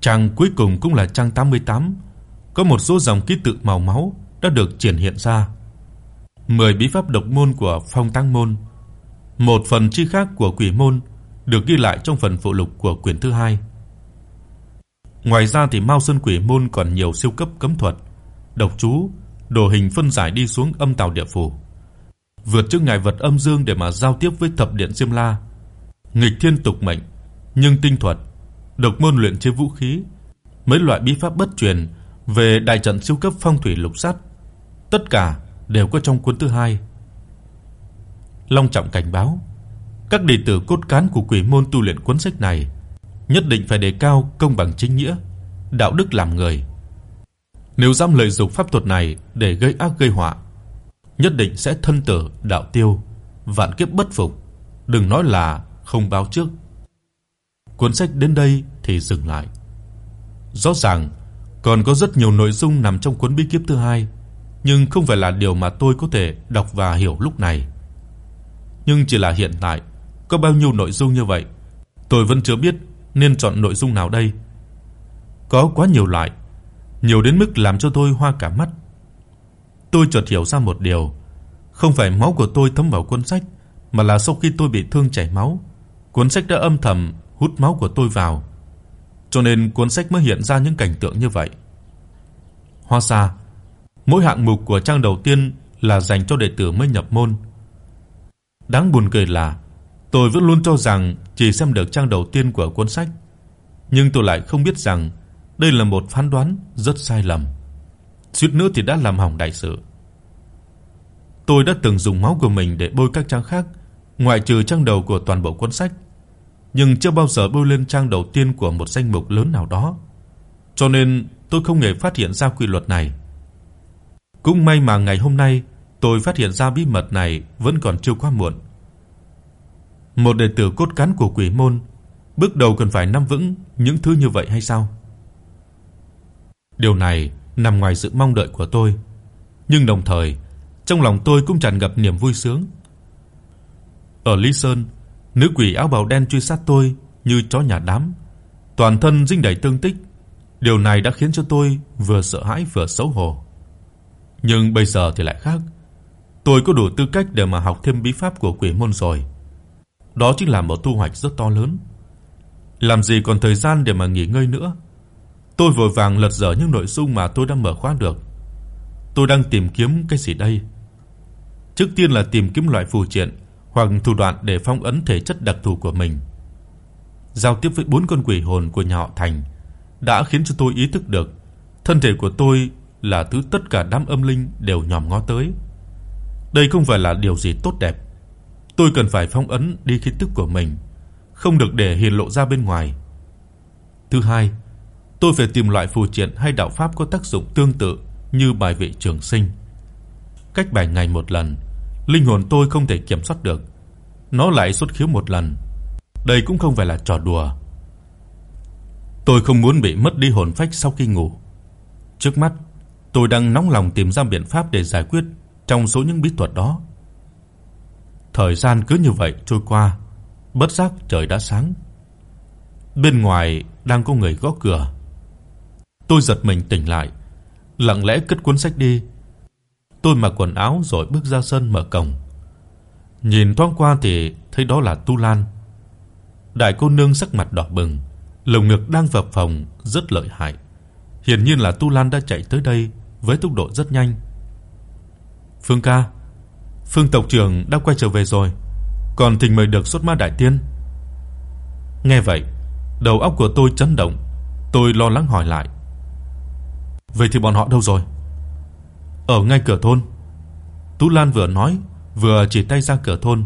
[SPEAKER 1] Trang cuối cùng cũng là trang 88, có một số dòng ký tự màu máu đã được triển hiện ra. 10 bí pháp độc môn của Phong Tăng môn, một phần chi khác của Quỷ môn được ghi lại trong phần phụ lục của quyển thứ hai. Ngoài ra thì Mao Sơn Quỷ môn còn nhiều siêu cấp cấm thuật, độc chú, đồ hình phân giải đi xuống âm tào địa phủ, vượt trước ngài vật âm dương để mà giao tiếp với thập điện Diêm La. Nghịch thiên tục mệnh, nhưng tinh thuật, độc môn luyện chế vũ khí, mấy loại bí pháp bất truyền về đại trận siêu cấp phong thủy lục sát, tất cả đều có trong cuốn thứ hai. Long trọng cảnh báo, các đệ tử cốt cán của quỷ môn tu luyện cuốn sách này nhất định phải đề cao công bằng chính nghĩa, đạo đức làm người. Nếu dám lợi dụng pháp thuật này để gây ác gây họa, nhất định sẽ thân tử đạo tiêu, vạn kiếp bất phục, đừng nói là không báo trước. Cuốn sách đến đây thì dừng lại. Rõ ràng còn có rất nhiều nội dung nằm trong cuốn bí kíp thứ hai, nhưng không phải là điều mà tôi có thể đọc và hiểu lúc này. Nhưng chỉ là hiện tại có bao nhiêu nội dung như vậy, tôi vẫn chưa biết nên chọn nội dung nào đây. Có quá nhiều loại, nhiều đến mức làm cho tôi hoa cả mắt. Tôi chợt hiểu ra một điều, không phải máu của tôi thấm vào cuốn sách, mà là sau khi tôi bị thương chảy máu, cuốn sách đã âm thầm hút máu của tôi vào, cho nên cuốn sách mới hiện ra những cảnh tượng như vậy. Hoa Sa mỗi hạng mục của trang đầu tiên là dành cho đệ tử mới nhập môn. Đáng buồn cười là tôi vẫn luôn cho rằng chỉ xem được trang đầu tiên của cuốn sách, nhưng tôi lại không biết rằng đây là một phán đoán rất sai lầm. Suýt nữa thì đã làm hỏng đại sự. Tôi đã từng dùng máu của mình để bôi các trang khác, ngoại trừ trang đầu của toàn bộ cuốn sách nhưng chưa bao giờ bôi lên trang đầu tiên của một danh mục lớn nào đó. Cho nên tôi không hề phát hiện ra quy luật này. Cũng may mà ngày hôm nay tôi phát hiện ra bí mật này vẫn còn chưa quá muộn. Một đệ tử cốt cán của Quỷ môn bước đầu cần phải nắm vững những thứ như vậy hay sao? Điều này nằm ngoài sự mong đợi của tôi, nhưng đồng thời, trong lòng tôi cũng tràn ngập niềm vui sướng. Ở Lý Sơn, nữ quỷ áo bào đen truy sát tôi như chó nhà đám, toàn thân dính đầy thương tích. Điều này đã khiến cho tôi vừa sợ hãi vừa xấu hổ. Nhưng bây giờ thì lại khác. Tôi có đủ tư cách để mà học thêm bí pháp của quỷ môn rồi. Đó chính là một thu hoạch rất to lớn. Làm gì còn thời gian để mà nghỉ ngơi nữa. Tôi vội vàng lật dở những nội dung mà tôi đã mở khóa được. Tôi đang tìm kiếm cái gì đây? Trước tiên là tìm kiếm loại phù triện hoặc thủ đoạn để phong ấn thể chất đặc thù của mình. Giao tiếp với bốn con quỷ hồn của nhà họ Thành đã khiến cho tôi ý thức được thân thể của tôi là thứ tất cả đám âm linh đều nhòm ngó tới. Đây không phải là điều gì tốt đẹp. Tôi cần phải phong ấn đi khí tức của mình, không được để hiện lộ ra bên ngoài. Thứ hai, tôi phải tìm loại phù triện hay đạo pháp có tác dụng tương tự như bài vị trường sinh. Cách bài ngày một lần, linh hồn tôi không thể kiểm soát được, nó lại xuất khiếu một lần. Đây cũng không phải là trò đùa. Tôi không muốn bị mất đi hồn phách sau khi ngủ. Trước mắt, tôi đang nóng lòng tìm ra biện pháp để giải quyết trong số những bí thuật đó. Thời gian cứ như vậy trôi qua, bất giác trời đã sáng. Bên ngoài đang có người gõ cửa. Tôi giật mình tỉnh lại, lặng lẽ cất cuốn sách đi. Tôi mặc quần áo rồi bước ra sân mở cổng. Nhìn thoáng qua thì thấy đó là Tu Lan. Đại cô nương sắc mặt đỏ bừng, lồng ngực đang phập phồng rất lợi hại. Hiển nhiên là Tu Lan đã chạy tới đây với tốc độ rất nhanh. "Phương ca, Phương tộc trưởng đã quay trở về rồi, còn thỉnh mời được xuất ma đại tiên." Nghe vậy, đầu óc của tôi chấn động, tôi lo lắng hỏi lại. "Vậy thì bọn họ đâu rồi?" "Ở ngay cửa thôn." Tu Lan vừa nói, vừa chỉ tay ra cửa thôn.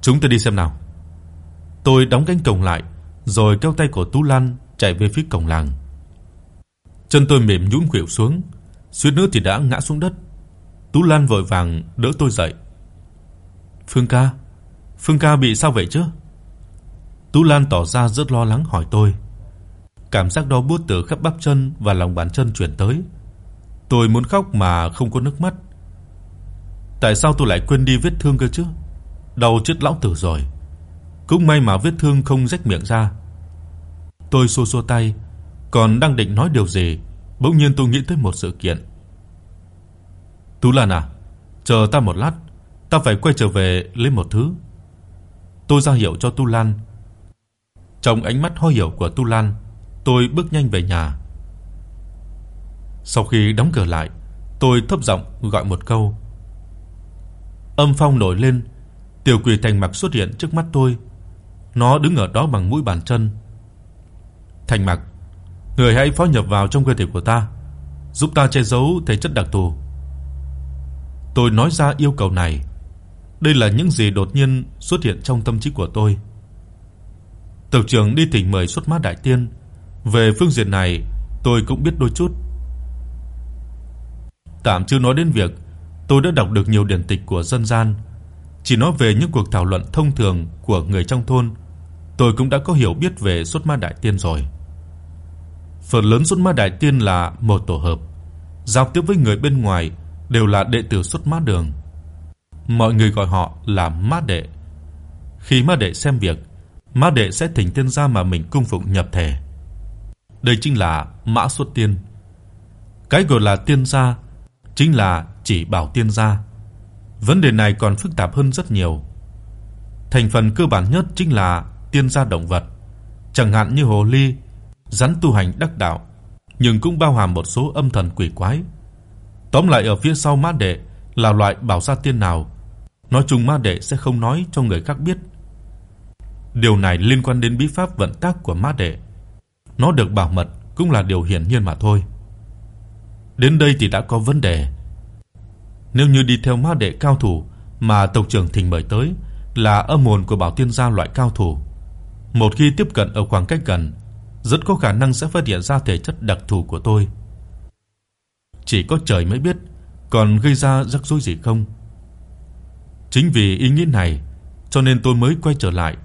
[SPEAKER 1] "Chúng ta đi xem nào." Tôi đóng cánh cổng lại, rồi kéo tay của Tu Lan chạy về phía cổng làng. Chân tôi mềm nhũn khuỵu xuống, suýt nữa thì đã ngã xuống đất. Tú Lan vội vàng đỡ tôi dậy. "Phương ca, Phương ca bị sao vậy chứ?" Tú Lan tỏ ra rất lo lắng hỏi tôi. Cảm giác đau buốt từ khắp bắp chân và lòng bàn chân truyền tới. Tôi muốn khóc mà không có nước mắt. Tại sao tôi lại quên đi vết thương cơ chứ? Đau chết lão tử rồi. Cũng may mà vết thương không rách miệng ra. Tôi xô xô tay, còn đang định nói điều gì, bỗng nhiên tôi nghĩ tới một sự kiện. Tú Lan à, chờ ta một lát, ta phải quay trở về lấy một thứ. Tôi ra hiệu cho Tu Lan. Trong ánh mắt ho hiểu của Tu Lan, tôi bước nhanh về nhà. Sau khi đóng cửa lại, tôi thấp giọng gọi một câu. Âm phong nổi lên, tiểu quỷ thành mặc xuất hiện trước mắt tôi. Nó đứng ở đó bằng mũi bàn chân. Thành mặc, người hãy phó nhập vào trong cơ thể của ta, giúp ta che giấu thể chất đặc thù. Tôi nói ra yêu cầu này. Đây là những gì đột nhiên xuất hiện trong tâm trí của tôi. Tộc trưởng đi thỉnh mời xuất mã đại tiên, về phương diện này tôi cũng biết đôi chút. Tạm chưa nói đến việc tôi đã đọc được nhiều điển tịch của dân gian, chỉ nói về những cuộc thảo luận thông thường của người trong thôn, tôi cũng đã có hiểu biết về xuất ma đại tiên rồi. Phần lớn xuất ma đại tiên là một tổ hợp, giao tiếp với người bên ngoài đều là đệ tử xuất ma đường. Mọi người gọi họ là ma đệ. Khi ma đệ xem việc, ma đệ sẽ thỉnh tiên gia mà mình cung phụng nhập thể. Đây chính là mã xuất tiên. Cái gọi là tiên gia chính là chỉ bảo tiên gia. Vấn đề này còn phức tạp hơn rất nhiều. Thành phần cơ bản nhất chính là tiên gia động vật, chẳng hạn như hồ ly, rắn tu hành đắc đạo, nhưng cũng bao hàm một số âm thần quỷ quái. Tóm lại ở phía sau ma đệ là loại bảo gia tiên nào, nói chung ma đệ sẽ không nói cho người khác biết. Điều này liên quan đến bí pháp vận tác của ma đệ. Nó được bảo mật cũng là điều hiển nhiên mà thôi. Đến đây thì đã có vấn đề. Nếu như đi theo ma đệ cao thủ mà tộc trưởng thỉnh mời tới là âm hồn của Bảo Tiên gia loại cao thủ, một khi tiếp cận ở khoảng cách gần, rất có khả năng sẽ phát hiện ra thể chất đặc thù của tôi. Chỉ có trời mới biết còn gây ra rắc rối gì không. Chính vì ý nghĩ này, cho nên tôi mới quay trở lại.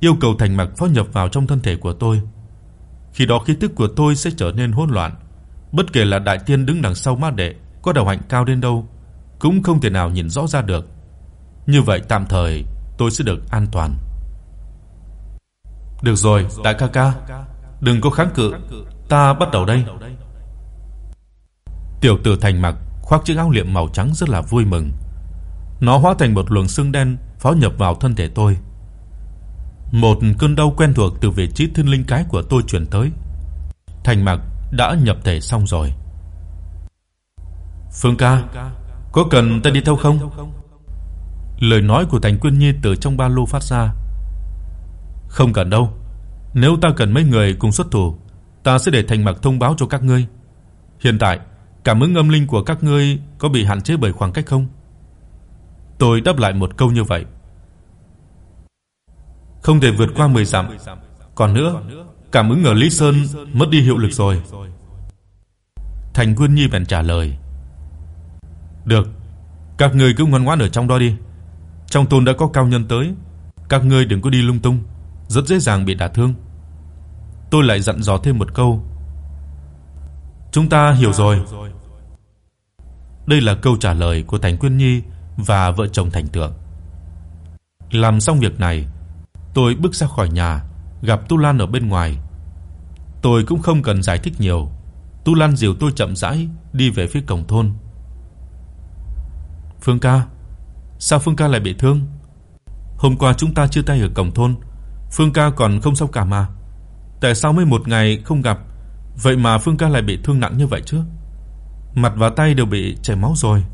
[SPEAKER 1] yêu cầu thành mạch phó nhập vào trong thân thể của tôi. Khi đó khí tức của tôi sẽ trở nên hỗn loạn, bất kể là đại tiên đứng đằng sau ma đệ có đạo hạnh cao đến đâu, cũng không thể nào nhìn rõ ra được. Như vậy tạm thời tôi sẽ được an toàn. Được rồi, đại ca ca, đừng có kháng cự, ta bắt đầu đây. Tiểu tử Thành Mặc khoác chiếc áo liệm màu trắng rất là vui mừng. Nó hóa thành một luồng xương đen phó nhập vào thân thể tôi. Một cơn đau quen thuộc từ vị trí thiên linh cái của tôi truyền tới. Thành Mặc đã nhập thể xong rồi. Phương ca, có cần ta đi theo không? Lời nói của Thành Quyên Nhi từ trong ba lô phát ra. Không cần đâu. Nếu ta cần mấy người cùng xuất thủ, ta sẽ để Thành Mặc thông báo cho các ngươi. Hiện tại, cảm ứng âm linh của các ngươi có bị hạn chế bởi khoảng cách không? Tôi đáp lại một câu như vậy. Không thể vượt qua 10 dặm. Còn nữa, cảm ứng ở Lý Sơn mất đi hiệu lực rồi. Thành Quân Nhi bèn trả lời. Được, các ngươi cứ ngoan ngoãn ở trong đó đi. Trong tôn đã có cao nhân tới, các ngươi đừng có đi lung tung, rất dễ dàng bị đả thương. Tôi lại dặn dò thêm một câu. Chúng ta hiểu rồi. Đây là câu trả lời của Thành Quyên Nhi và vợ chồng Thành Tượng. Làm xong việc này, tôi bước ra khỏi nhà, gặp Tu Lan ở bên ngoài. Tôi cũng không cần giải thích nhiều, Tu Lan dìu tôi chậm rãi đi về phía cổng thôn. Phương ca, sao Phương ca lại bị thương? Hôm qua chúng ta chia tay ở cổng thôn, Phương ca còn không sao cả mà. Tại sao mới một ngày không gặp, vậy mà Phương ca lại bị thương nặng như vậy chứ? Mặt và tay đều bị chảy máu rồi.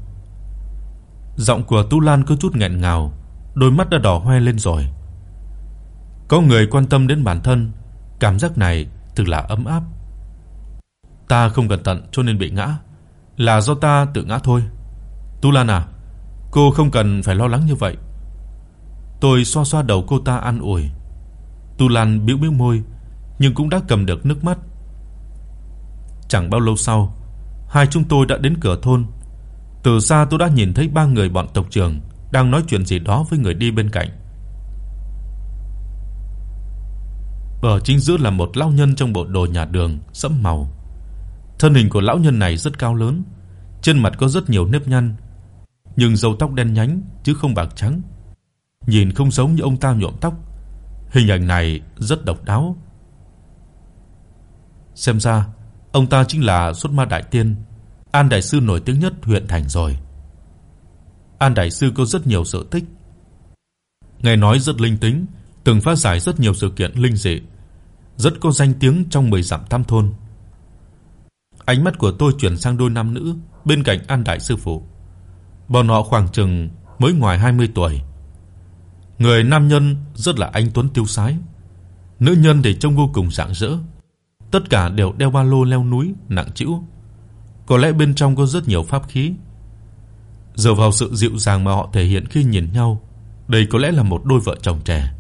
[SPEAKER 1] Giọng của Tu Lan có chút nghẹn ngào, đôi mắt đã đỏ hoe lên rồi. Có người quan tâm đến bản thân, cảm giác này thực là ấm áp. Ta không cẩn thận cho nên bị ngã, là do ta tự ngã thôi. Tu Lan à, cô không cần phải lo lắng như vậy. Tôi xoa xoa đầu cô ta an ủi. Tu Lan bĩu bĩu môi, nhưng cũng đã cầm được nước mắt. Chẳng bao lâu sau, hai chúng tôi đã đến cửa thôn. Từ xa tôi đã nhìn thấy ba người bọn tộc trưởng đang nói chuyện gì đó với người đi bên cạnh. Ở chính giữa là một lão nhân trong bộ đồ nhà đường sẫm màu. Thân hình của lão nhân này rất cao lớn, trên mặt có rất nhiều nếp nhăn, nhưng râu tóc đen nhánh chứ không bạc trắng. Nhìn không giống như ông ta nhuộm tóc. Hình ảnh này rất độc đáo. Xem ra, ông ta chính là Xuất Ma đại tiên, An đại sư nổi tiếng nhất huyện thành rồi. An đại sư có rất nhiều sở tích. Nghe nói rất linh tính, từng phát giải rất nhiều sự kiện linh dị, rất có danh tiếng trong 10 dặm tam thôn. Ánh mắt của tôi chuyển sang đôi nam nữ bên cạnh An đại sư phụ. Bọn họ khoảng chừng mới ngoài 20 tuổi. Người nam nhân rất là anh tuấn tiêu sái, nữ nhân thì trông vô cùng rạng rỡ. Tất cả đều đeo ba lô leo núi nặng trĩu. Có lẽ bên trong có rất nhiều pháp khí. Dựa vào sự dịu dàng mà họ thể hiện khi nhìn nhau, đây có lẽ là một đôi vợ chồng trẻ.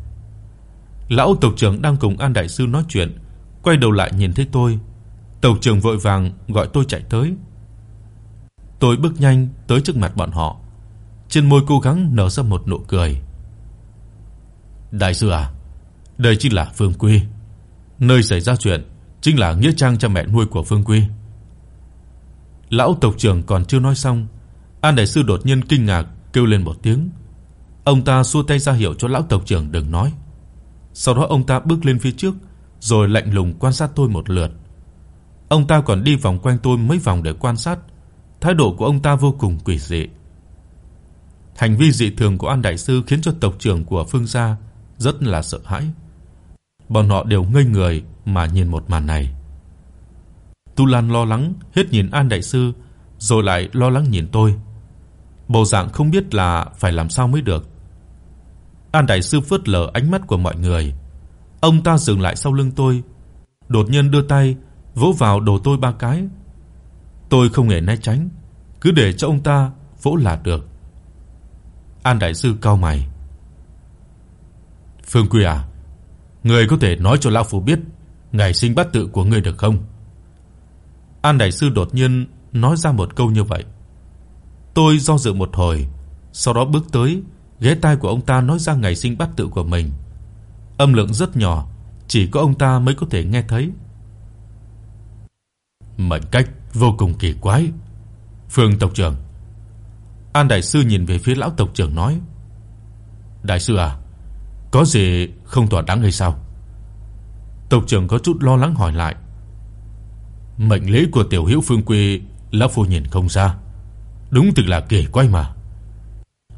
[SPEAKER 1] Lão tộc trưởng đang cùng An đại sư nói chuyện, quay đầu lại nhìn thấy tôi. Tộc trưởng vội vàng gọi tôi chạy tới. Tôi bước nhanh tới trước mặt bọn họ, trên môi cố gắng nở ra một nụ cười. "Đại sư à, đây chính là Phương Quy. Nơi xảy ra chuyện chính là nghĩa trang cha mẹ nuôi của Phương Quy." Lão tộc trưởng còn chưa nói xong, An đại sư đột nhiên kinh ngạc kêu lên một tiếng. Ông ta xua tay ra hiệu cho lão tộc trưởng đừng nói. Sau đó ông ta bước lên phía trước, rồi lạnh lùng quan sát tôi một lượt. Ông ta còn đi vòng quanh tôi mấy vòng để quan sát, thái độ của ông ta vô cùng quỷ dị. Hành vi dị thường của An đại sư khiến cho tộc trưởng của Phương gia rất là sợ hãi. Bọn họ đều ngây người mà nhìn một màn này. Tu Lan lo lắng hết nhìn An đại sư, rồi lại lo lắng nhìn tôi. Bộ dạng không biết là phải làm sao mới được. An đại sư phớt lờ ánh mắt của mọi người. Ông ta dừng lại sau lưng tôi, đột nhiên đưa tay vỗ vào đầu tôi ba cái. Tôi không hề né tránh, cứ để cho ông ta vỗ là được. An đại sư cau mày. "Phương Quy à, ngươi có thể nói cho lão phu biết ngày sinh bát tự của ngươi được không?" An đại sư đột nhiên nói ra một câu như vậy. Tôi do dự một hồi, sau đó bước tới, ghé tai của ông ta nói ra ngày sinh bát tự của mình. âm lượng rất nhỏ, chỉ có ông ta mới có thể nghe thấy. Mệnh cách vô cùng kỳ quái. Phương tộc trưởng. An đại sư nhìn về phía lão tộc trưởng nói: "Đại sư à, có gì không thỏa đáng hay sao?" Tộc trưởng có chút lo lắng hỏi lại. Mệnh lý của tiểu hữu Phương Quy, lão phu nhìn không ra. Đúng thực là kỳ quái mà.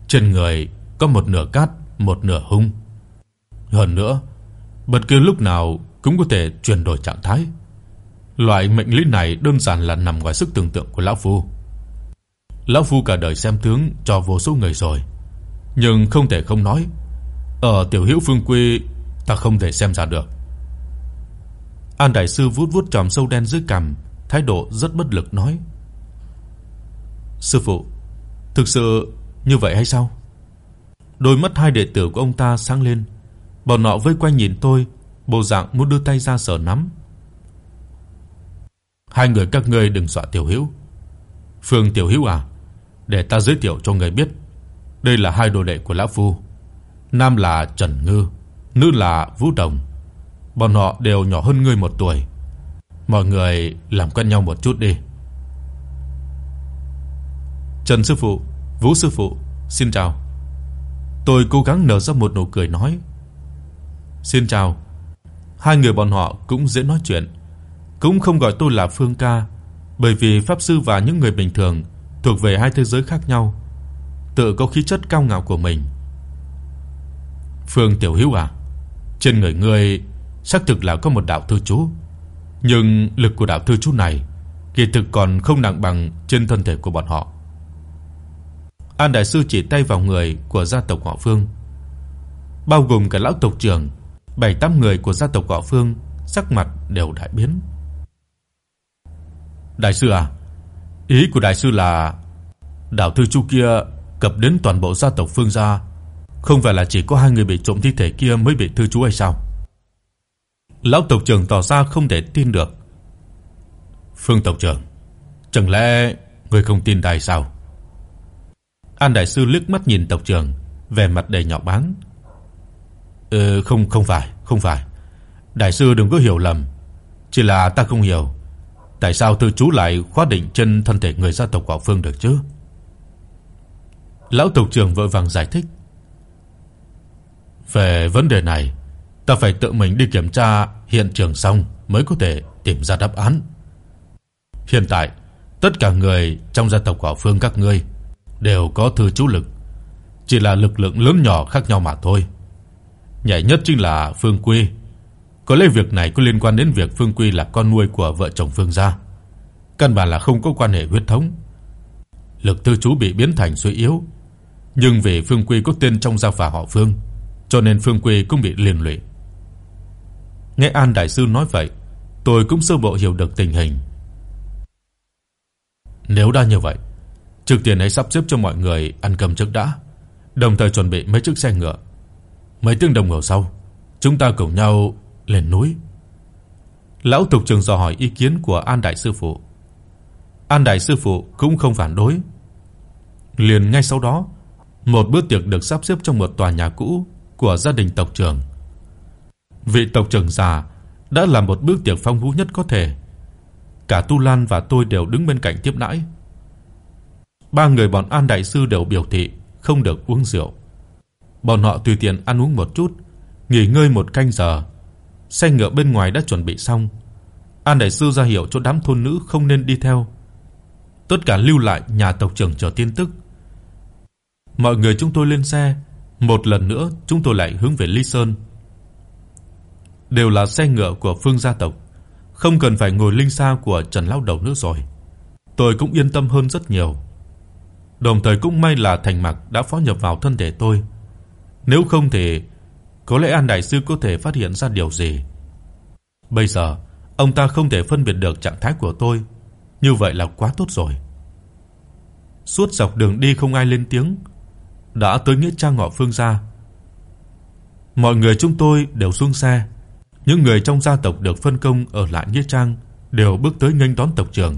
[SPEAKER 1] Trên người có một nửa cát, một nửa hung. Hơn nữa, bất cứ lúc nào cũng có thể chuyển đổi trạng thái. Loại mệnh lý này đơn giản là nằm ngoài sức tưởng tượng của lão phu. Lão phu cả đời xem tướng cho vô số người rồi, nhưng không thể không nói, ở tiểu hữu Phương quê ta không thể xem ra được. An đại sư vuốt vuốt chòm sâu đen dưới cằm, thái độ rất bất lực nói: "Sư phụ, thực sự như vậy hay sao?" Đôi mắt hai đệ tử của ông ta sáng lên, bọn họ vây quanh nhìn tôi, bộ dạng muốn đưa tay ra sờ nắm. Hai người các ngươi đừng dọa Tiểu Hữu. Phương Tiểu Hữu à, để ta giới thiệu cho người biết, đây là hai đồ đệ của lão phu. Nam là Trần Ngư, nữ là Vũ Đồng. Bọn họ đều nhỏ hơn ngươi một tuổi. Mọi người làm quen nhau một chút đi. Trần sư phụ, Vũ sư phụ, xin chào. Tôi cố gắng nở ra một nụ cười nói: "Xin chào." Hai người bọn họ cũng dễ nói chuyện, cũng không gọi tôi là Phương ca, bởi vì pháp sư và những người bình thường thuộc về hai thế giới khác nhau, tự có khí chất cao ngạo của mình. Phương Tiểu Hữu à, trên người ngươi xác thực là có một đạo thư chú, nhưng lực của đạo thư chú này kỳ thực còn không nặng bằng trên thân thể của bọn họ. An đại sư chỉ tay vào người của gia tộc họ Phương, bao gồm cả lão tộc trưởng, bảy tám người của gia tộc họ Phương, sắc mặt đều đại biến. Đại sư à, ý của đại sư là đạo thư chú kia cập đến toàn bộ gia tộc Phương gia, không phải là chỉ có hai người bị trộm thi thể kia mới bị thư chú hay sao? Lão tộc trưởng tỏ ra không thể tin được. Phương tộc trưởng, chẳng lẽ người không tin đại sao? An đại sư liếc mắt nhìn tộc trưởng, vẻ mặt đầy nhạo báng. "Ờ không không phải, không phải. Đại sư đừng có hiểu lầm, chỉ là ta không hiểu, tại sao thư chú lại khóa định chân thân thể người gia tộc họ Phương được chứ?" Lão tộc trưởng vội vàng giải thích. "Về vấn đề này, ta phải tự mình đi kiểm tra hiện trường xong mới có thể tìm ra đáp án. Hiện tại, tất cả người trong gia tộc họ Phương các ngươi đều có thư chú lực, chỉ là lực lượng lớn nhỏ khác nhau mà thôi. Nhạy nhất chính là Phương Quy. Có lẽ việc này có liên quan đến việc Phương Quy là con nuôi của vợ chồng Phương gia. Căn bản là không có quan hệ huyết thống. Lực thư chú bị biến thành suy yếu, nhưng về Phương Quy có tên trong gia phả họ Phương, cho nên Phương Quy cũng bị liên lụy. Nghe An đại sư nói vậy, tôi cũng sơ bộ hiểu được tình hình. Nếu đã như vậy, trực tiền hãy sắp xếp cho mọi người ăn cơm trước đã, đồng thời chuẩn bị mấy chiếc xe ngựa. Mấy tiếng đồng hồ sau, chúng ta cùng nhau lên núi. Lão tục trưởng dò hỏi ý kiến của An đại sư phụ. An đại sư phụ cũng không phản đối. Liền ngay sau đó, một bữa tiệc được sắp xếp trong một tòa nhà cũ của gia đình tộc trưởng. Vị tộc trưởng già đã làm một bước tiệc phong phú nhất có thể. Cả Tu Lan và tôi đều đứng bên cạnh tiếp đãi. Ba người bọn An đại sư đều biểu thị không được uống rượu. Bọn họ tùy tiện ăn uống một chút, nghỉ ngơi một canh giờ. Xe ngựa bên ngoài đã chuẩn bị xong. An đại sư ra hiệu cho đám thôn nữ không nên đi theo. Tất cả lưu lại nhà tộc trưởng chờ tin tức. Mọi người chúng tôi lên xe, một lần nữa chúng tôi lại hướng về Ly Sơn. Đều là xe ngựa của Phương gia tộc, không cần phải ngồi linh xa của Trần lão đầu nữa rồi. Tôi cũng yên tâm hơn rất nhiều. Đồng thời cũng may là Thành Mặc đã phó nhập vào thân thể tôi. Nếu không thì có lẽ An đại sư có thể phát hiện ra điều gì. Bây giờ, ông ta không thể phân biệt được trạng thái của tôi, như vậy là quá tốt rồi. Suốt dọc đường đi không ai lên tiếng, đã tới nghĩa trang họ Phương gia. Mọi người chúng tôi đều xuống xe, những người trong gia tộc được phân công ở lại nghĩa trang đều bước tới nghênh đón tộc trưởng.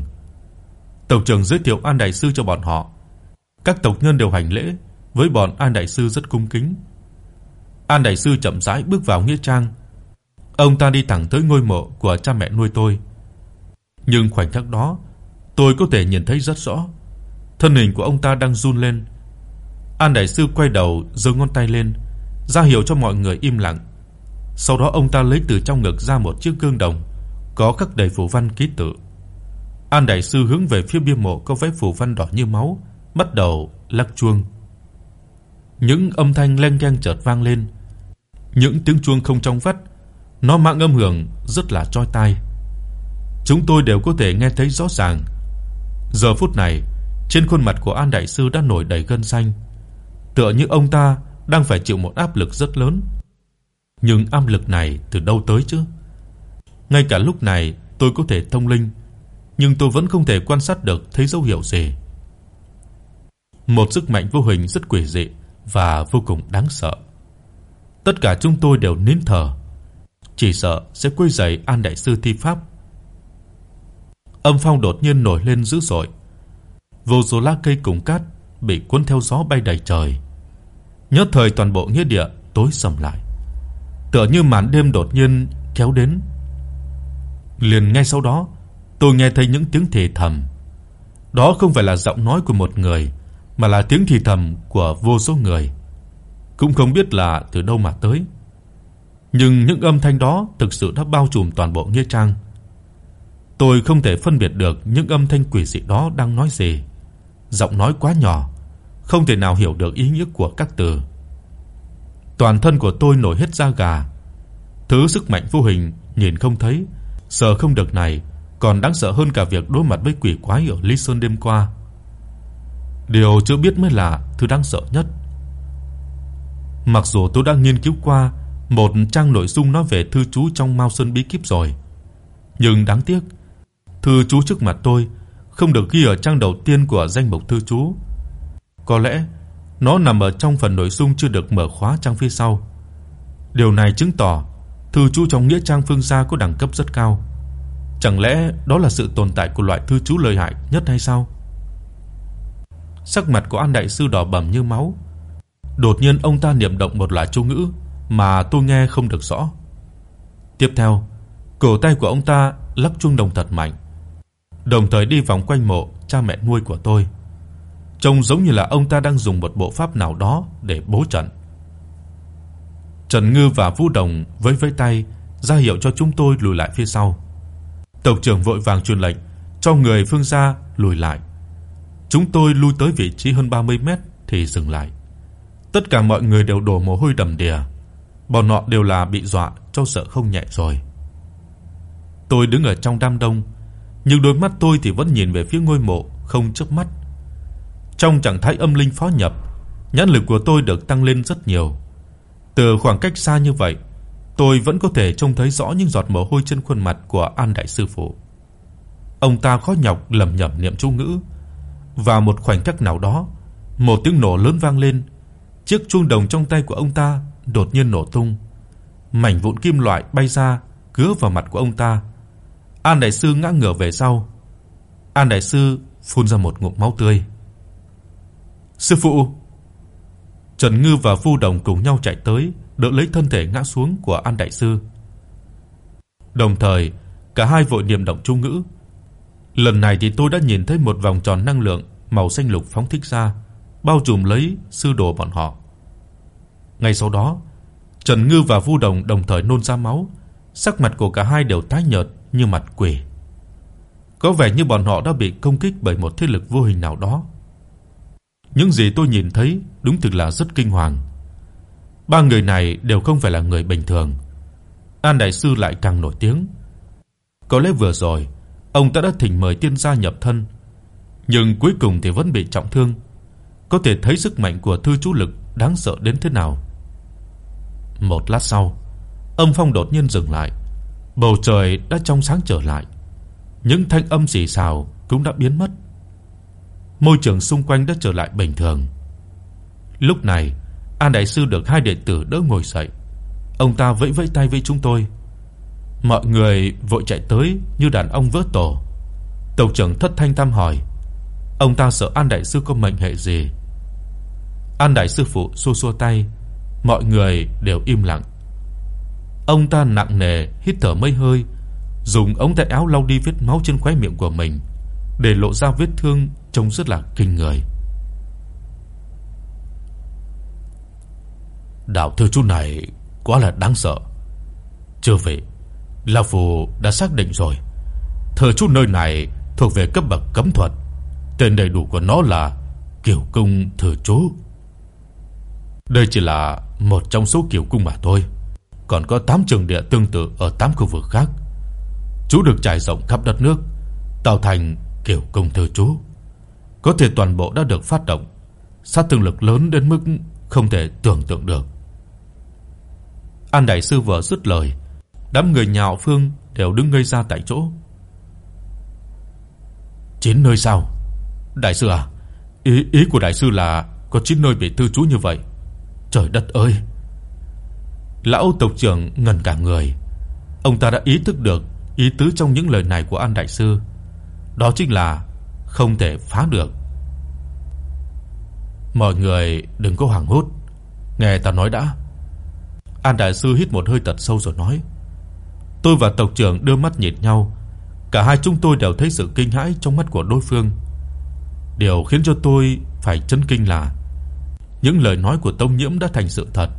[SPEAKER 1] Tộc trưởng giới thiệu An đại sư cho bọn họ. Các tộc nhân đều hành lễ, với bọn An đại sư rất cung kính. An đại sư chậm rãi bước vào nghĩa trang. Ông ta đi thẳng tới ngôi mộ của cha mẹ nuôi tôi. Nhưng khoảnh khắc đó, tôi có thể nhìn thấy rất rõ, thân hình của ông ta đang run lên. An đại sư quay đầu giơ ngón tay lên, ra hiệu cho mọi người im lặng. Sau đó ông ta lấy từ trong ngực ra một chiếc gương đồng có khắc đầy phù văn ký tự. An đại sư hướng về phía bia mộ có vẽ phù văn đỏ như máu, bắt đầu lắc chuông. Những âm thanh leng keng chợt vang lên. Những tiếng chuông không trong vắt, nó mang âm hưởng rất là chói tai. Chúng tôi đều có thể nghe thấy rõ ràng. Giờ phút này, trên khuôn mặt của An đại sư đã nổi đầy gân xanh, tựa như ông ta đang phải chịu một áp lực rất lớn. Nhưng áp lực này từ đâu tới chứ? Ngay cả lúc này tôi có thể thông linh, nhưng tôi vẫn không thể quan sát được thấy dấu hiệu gì. Một sức mạnh vô hình rất quỷ dị và vô cùng đáng sợ. Tất cả chúng tôi đều nín thở, chỉ sợ sẽ quấy rầy An đại sư thi pháp. Âm phong đột nhiên nổi lên dữ dội. Vô số lá cây cùng cát bị cuốn theo gió bay đầy trời. Nhất thời toàn bộ nghĩa địa tối sầm lại. Tựa như màn đêm đột nhiên kéo đến. Liền ngay sau đó, tôi nghe thấy những tiếng thì thầm. Đó không phải là giọng nói của một người, mà là tiếng thì thầm của vô số người. Cũng không biết là từ đâu mà tới. Nhưng những âm thanh đó thực sự đã bao trùm toàn bộ nghĩa trang. Tôi không thể phân biệt được những âm thanh quỷ dị đó đang nói gì. Giọng nói quá nhỏ, không thể nào hiểu được ý nghĩa của các từ. Toàn thân của tôi nổi hết da gà. Thứ sức mạnh vô hình nhìn không thấy, sợ không được này còn đáng sợ hơn cả việc đối mặt với quỷ quái ở Lý Sơn đêm qua. Điều chưa biết mới là thứ đáng sợ nhất. Mặc dù tôi đã nghiên cứu qua một trang nội dung nói về thư chú trong Mao Sơn bí kíp rồi, nhưng đáng tiếc, thư chú trước mặt tôi không được ghi ở trang đầu tiên của danh mục thư chú. Có lẽ nó nằm ở trong phần nội dung chưa được mở khóa trang phía sau. Điều này chứng tỏ thư chú trong nghĩa trang phương xa có đẳng cấp rất cao. Chẳng lẽ đó là sự tồn tại của loại thư chú lợi hại nhất hay sao? Sắc mặt của An đại sư đỏ bầm như máu. Đột nhiên ông ta niệm động một loại chú ngữ mà tôi nghe không được rõ. Tiếp theo, cổ tay của ông ta lắc chuông đồng thật mạnh, đồng thời đi vòng quanh mộ cha mẹ nuôi của tôi. Trông giống như là ông ta đang dùng một bộ pháp nào đó để bố trận. Trần Ngư và Vũ Đồng với vẫy tay ra hiệu cho chúng tôi lùi lại phía sau. Tộc trưởng vội vàng truyền lệnh cho người phương gia lùi lại. Chúng tôi lui tới vị trí hơn 30 mét thì dừng lại. Tất cả mọi người đều đổ mồ hôi đầm đìa. Bọn họ đều là bị dọa cho sợ không nhẹ rồi. Tôi đứng ở trong đám đông, nhưng đôi mắt tôi thì vẫn nhìn về phía ngôi mộ không chớp mắt. Trong trạng thái âm linh phó nhập, nhãn lực của tôi được tăng lên rất nhiều. Từ khoảng cách xa như vậy, tôi vẫn có thể trông thấy rõ những giọt mồ hôi trên khuôn mặt của An đại sư phụ. Ông ta khó nhọc lẩm nhẩm niệm chú ngữ. và một khoảnh khắc nào đó, một tiếng nổ lớn vang lên. Chiếc chuông đồng trong tay của ông ta đột nhiên nổ tung. Mảnh vụn kim loại bay ra, cứa vào mặt của ông ta. An đại sư ngã ngửa về sau. An đại sư phun ra một ngụm máu tươi. "Sư phụ!" Trần Ngư và Vu Đồng cùng nhau chạy tới, đỡ lấy thân thể ngã xuống của An đại sư. Đồng thời, cả hai vội niệm động chú ngữ. Lần này thì tôi đã nhìn thấy một vòng tròn năng lượng màu xanh lục phóng thích ra, bao trùm lấy sư đồ bọn họ. Ngay sau đó, Trần Ngư và Vu Đồng đồng thời nôn ra máu, sắc mặt của cả hai đều tái nhợt như mặt quỷ. Có vẻ như bọn họ đã bị công kích bởi một thế lực vô hình nào đó. Những gì tôi nhìn thấy đúng thực là rất kinh hoàng. Ba người này đều không phải là người bình thường. An đại sư lại càng nổi tiếng. Có lẽ vừa rồi ông ta đã thỉnh mời tiên gia nhập thân, nhưng cuối cùng thì vẫn bị trọng thương. Có thể thấy sức mạnh của thư chú lực đáng sợ đến thế nào. Một lát sau, âm phong đột nhiên dừng lại. Bầu trời đã trong sáng trở lại. Những thanh âm xì xào cũng đã biến mất. Môi trường xung quanh đã trở lại bình thường. Lúc này, An đại sư được hai đệ tử đỡ ngồi dậy. Ông ta vẫy vẫy tay với chúng tôi. Mọi người vội chạy tới như đàn ông vỡ tổ. Tộc trưởng thất thanh thăm hỏi. Ông ta sợ An đại sư có mệnh hệ gì. An đại sư phụ xua xua tay, Mọi người đều im lặng. Ông ta nặng nề hít thở mấy hơi, dùng ống tay áo lau đi vết máu trên khóe miệng của mình, để lộ ra vết thương trông rất là kinh người. Đạo thư chú này quá là đáng sợ. Chưa vậy, lão phu đã xác định rồi. Thờ chú nơi này thuộc về cấp bậc cấm thuật. Tên đầy đủ của nó là Kiều cung thờ chú. Đây chỉ là một trong số kiều cung mà thôi, còn có 8 trường địa tương tự ở 8 khu vực khác. Chú được trải rộng khắp đất nước, tạo thành kiều công thơ chú. Có thể toàn bộ đã được phát động, sát thương lực lớn đến mức không thể tưởng tượng được. An đại sư vừa dứt lời, đám người nhạo Phương đều đứng ngây ra tại chỗ. Chín nơi sao? Đại sư à, ý ý của đại sư là có chín nơi bị tư trú như vậy. Trời đất ơi. Lão tộc trưởng ngẩn cả người. Ông ta đã ý thức được ý tứ trong những lời này của An đại sư. Đó chính là không thể phá được. Mọi người đừng có hoảng hốt, nghe ta nói đã. An đại sư hít một hơi thật sâu rồi nói: Tôi và tộc trưởng đưa mắt nhìn nhau, cả hai chúng tôi đều thấy sự kinh hãi trong mắt của đối phương. Điều khiến cho tôi phải chấn kinh là những lời nói của Tông Nhiễm đã thành sự thật,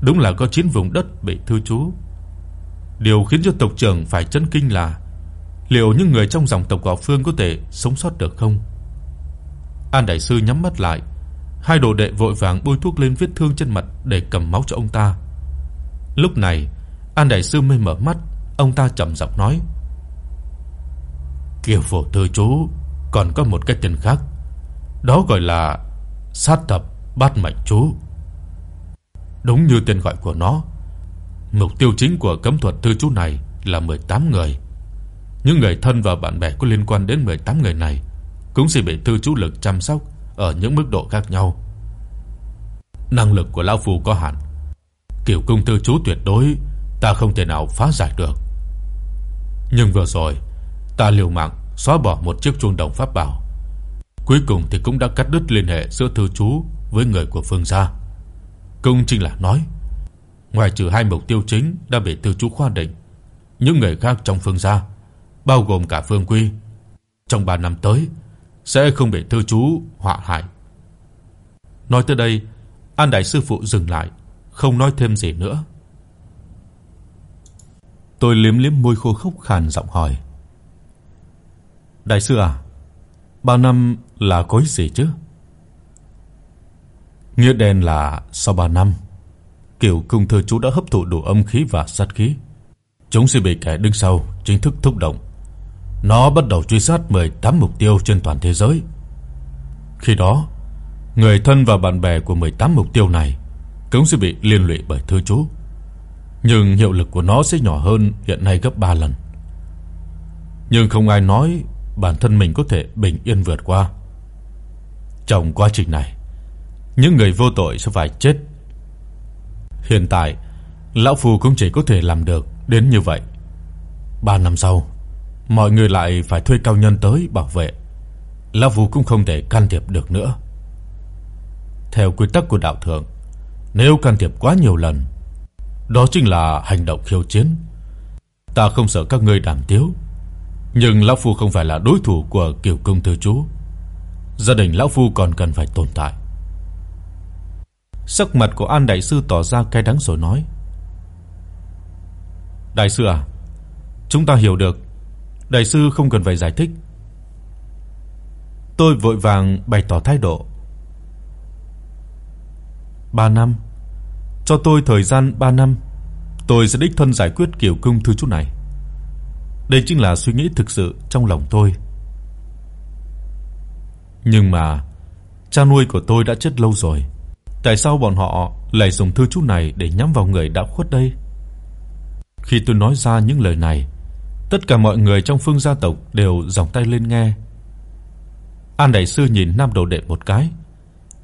[SPEAKER 1] đúng là có chín vùng đất bị thư trú. Điều khiến cho tộc trưởng phải chấn kinh là liệu những người trong dòng tộc họ Phương có thể sống sót được không? An đại sư nhắm mắt lại, hai đồ đệ vội vàng bôi thuốc lên vết thương trên mặt để cầm máu cho ông ta. Lúc này, An đại sư mới mở mắt, ông ta trầm giọng nói: "Kiều phổ tư chú còn có một cái tên khác, đó gọi là sát thập bát mạch chú. Đúng như tên gọi của nó, mục tiêu chính của cấm thuật thư chú này là 18 người. Những người thân và bạn bè có liên quan đến 18 người này cũng sẽ bị thư chú lực chăm sóc ở những mức độ khác nhau. Năng lực của lão phù có hạn, kiểu công thư chú tuyệt đối ta không thể nào phá giải được. Nhưng vừa rồi, ta liều mạng xóa bỏ một chiếc chuông đồng pháp bảo. Cuối cùng thì cũng đã cắt đứt liên hệ giữa thư chú với người của Phương gia. Công chính là nói, ngoài trừ hai mục tiêu chính đã bị thư chú khoa định, những người khác trong Phương gia, bao gồm cả Phương Quy, trong 3 năm tới sẽ không bị thư chú họa hại. Nói tới đây, An đại sư phụ dừng lại, không nói thêm gì nữa. Tôi liếm liếm môi khô khốc khàn giọng hỏi: "Đại sư à, bao năm là có ý gì chứ?" Nghĩa đen là sau 3 năm, kiểu cung thư chú đã hấp thụ đủ âm khí và sát khí, chúng sẽ bị kẻ đứng sau chính thức thúc động. Nó bắt đầu truy sát 18 mục tiêu trên toàn thế giới. Khi đó, người thân và bạn bè của 18 mục tiêu này cũng sẽ bị liên lụy bởi thư chú nhưng hiệu lực của nó sẽ nhỏ hơn hiện nay gấp 3 lần. Nhưng không ai nói bản thân mình có thể bình yên vượt qua. Trong quá trình này, những người vô tội sẽ phải chết. Hiện tại, lão phu cũng chỉ có thể làm được đến như vậy. 3 năm sau, mọi người lại phải thuê cao nhân tới bảo vệ. Lão Vũ cũng không thể can thiệp được nữa. Theo quy tắc của đạo thượng, nếu can thiệp quá nhiều lần đó chính là hành động khiêu chiến. Ta không sợ các ngươi đàm tiếu, nhưng lão phu không phải là đối thủ của Kiều công tử chú. Gia đình lão phu còn cần phải tồn tại. Sắc mặt của An đại sư tỏ ra cay đắng rồi nói: "Đại sư à, chúng ta hiểu được, đại sư không cần phải giải thích." Tôi vội vàng bày tỏ thái độ. 3 năm cho tôi thời gian 3 năm, tôi sẽ đích thân giải quyết kiểu cung thư chút này. Đây chính là suy nghĩ thực sự trong lòng tôi. Nhưng mà cha nuôi của tôi đã chết lâu rồi, tại sao bọn họ lại dùng thư chú này để nhắm vào người đã khuất đây? Khi tôi nói ra những lời này, tất cả mọi người trong Phương gia tộc đều giòng tay lên nghe. An đại sư nhìn Nam đầu đệ một cái,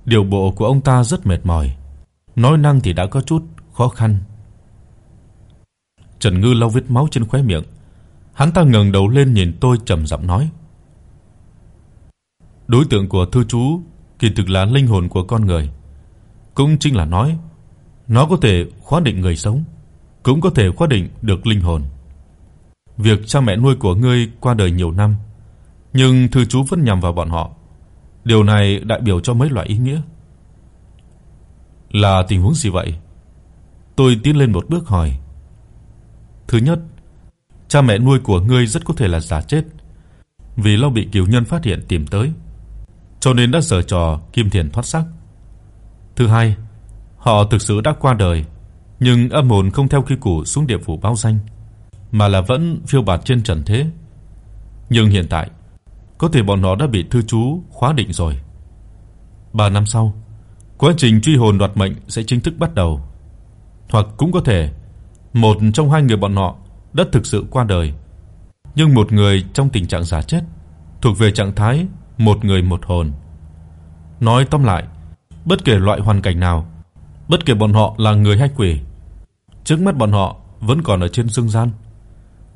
[SPEAKER 1] điều bộ của ông ta rất mệt mỏi nói năng thì đã có chút khó khăn. Trần Ngư lau vết máu trên khóe miệng, hắn ta ngẩng đầu lên nhìn tôi trầm giọng nói: "Đối tượng của thư chú kỳ thực là linh hồn của con người, cũng chính là nói, Nó có thể khóa định người sống, cũng có thể khóa định được linh hồn. Việc cha mẹ nuôi của ngươi qua đời nhiều năm, nhưng thư chú vẫn nhằm vào bọn họ. Điều này đại biểu cho mấy loại ý nghĩa. Là tình huống gì vậy? Tôi tiến lên một bước hỏi. Thứ nhất, cha mẹ nuôi của ngươi rất có thể là giả chết, vì lo bị kiều nhân phát hiện tìm tới, cho nên đã giở trò kim thiền thoát xác. Thứ hai, họ thực sự đã qua đời, nhưng âm hồn không theo quy củ xuống địa phủ báo danh, mà là vẫn phiêu bạt trên trần thế. Nhưng hiện tại, có thể bọn nó đã bị thư chú khóa định rồi. 3 năm sau, quá trình truy hồn đoạt mệnh sẽ chính thức bắt đầu. Hoặc cũng có thể một trong hai người bọn họ đã thực sự qua đời, nhưng một người trong tình trạng giả chết, thuộc về trạng thái một người một hồn. Nói tóm lại, bất kể loại hoàn cảnh nào, bất kể bọn họ là người hay quỷ, trước mắt bọn họ vẫn còn ở trên dương gian,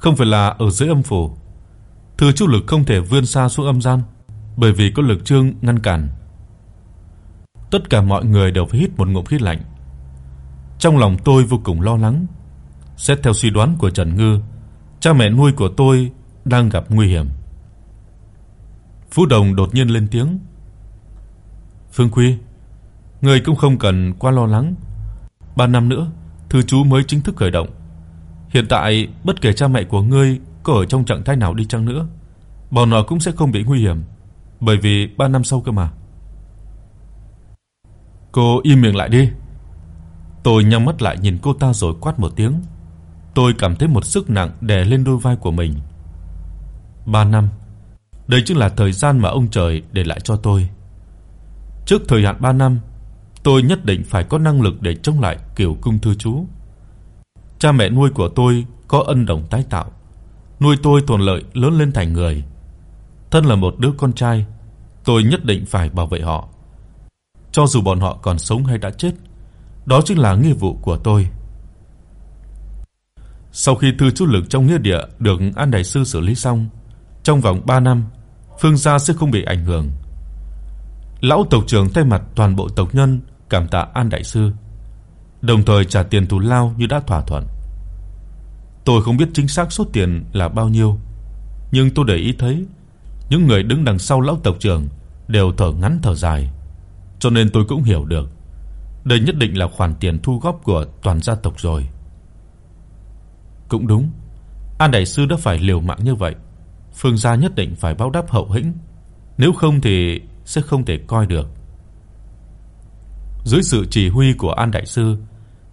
[SPEAKER 1] không phải là ở dưới âm phủ. Thứ chú lực không thể vươn xa xuống âm gian, bởi vì có lực chương ngăn cản. Tất cả mọi người đều phải hít một ngụm khí lạnh. Trong lòng tôi vô cùng lo lắng. Xét theo suy đoán của Trần Ngư, cha mẹ nuôi của tôi đang gặp nguy hiểm. Phú Đồng đột nhiên lên tiếng. "Phương Quy, ngươi cũng không cần quá lo lắng. 3 năm nữa, thư chú mới chính thức khởi động. Hiện tại bất kể cha mẹ của ngươi có ở trong trạng thái nào đi chăng nữa, bọn họ cũng sẽ không bị nguy hiểm, bởi vì 3 năm sau cơ mà." Cô im miệng lại đi. Tôi nhắm mắt lại nhìn cô ta rồi quát một tiếng. Tôi cảm thấy một sức nặng đè lên đôi vai của mình. 3 năm. Đây chính là thời gian mà ông trời để lại cho tôi. Trước thời hạn 3 năm, tôi nhất định phải có năng lực để chống lại Kiều cung thư chú. Cha mẹ nuôi của tôi có ân đồng tái tạo, nuôi tôi thuận lợi lớn lên thành người. Thân là một đứa con trai, tôi nhất định phải bảo vệ họ. Cho dù bọn họ còn sống hay đã chết, đó chính là nghĩa vụ của tôi. Sau khi thư chú lực trong nghĩa địa được An đại sư xử lý xong, trong vòng 3 năm, Phương gia sẽ không bị ảnh hưởng. Lão tộc trưởng thay mặt toàn bộ tộc nhân cảm tạ An đại sư, đồng thời trả tiền thù lao như đã thỏa thuận. Tôi không biết chính xác số tiền là bao nhiêu, nhưng tôi để ý thấy những người đứng đằng sau lão tộc trưởng đều thở ngắn thở dài, cho nên tôi cũng hiểu được đây nhất định là khoản tiền thu góp của toàn gia tộc rồi. Cũng đúng, An đại sư đã phải liều mạng như vậy, Phương gia nhất định phải báo đáp hậu hĩnh, nếu không thì sẽ không thể coi được. Dưới sự chỉ huy của An đại sư,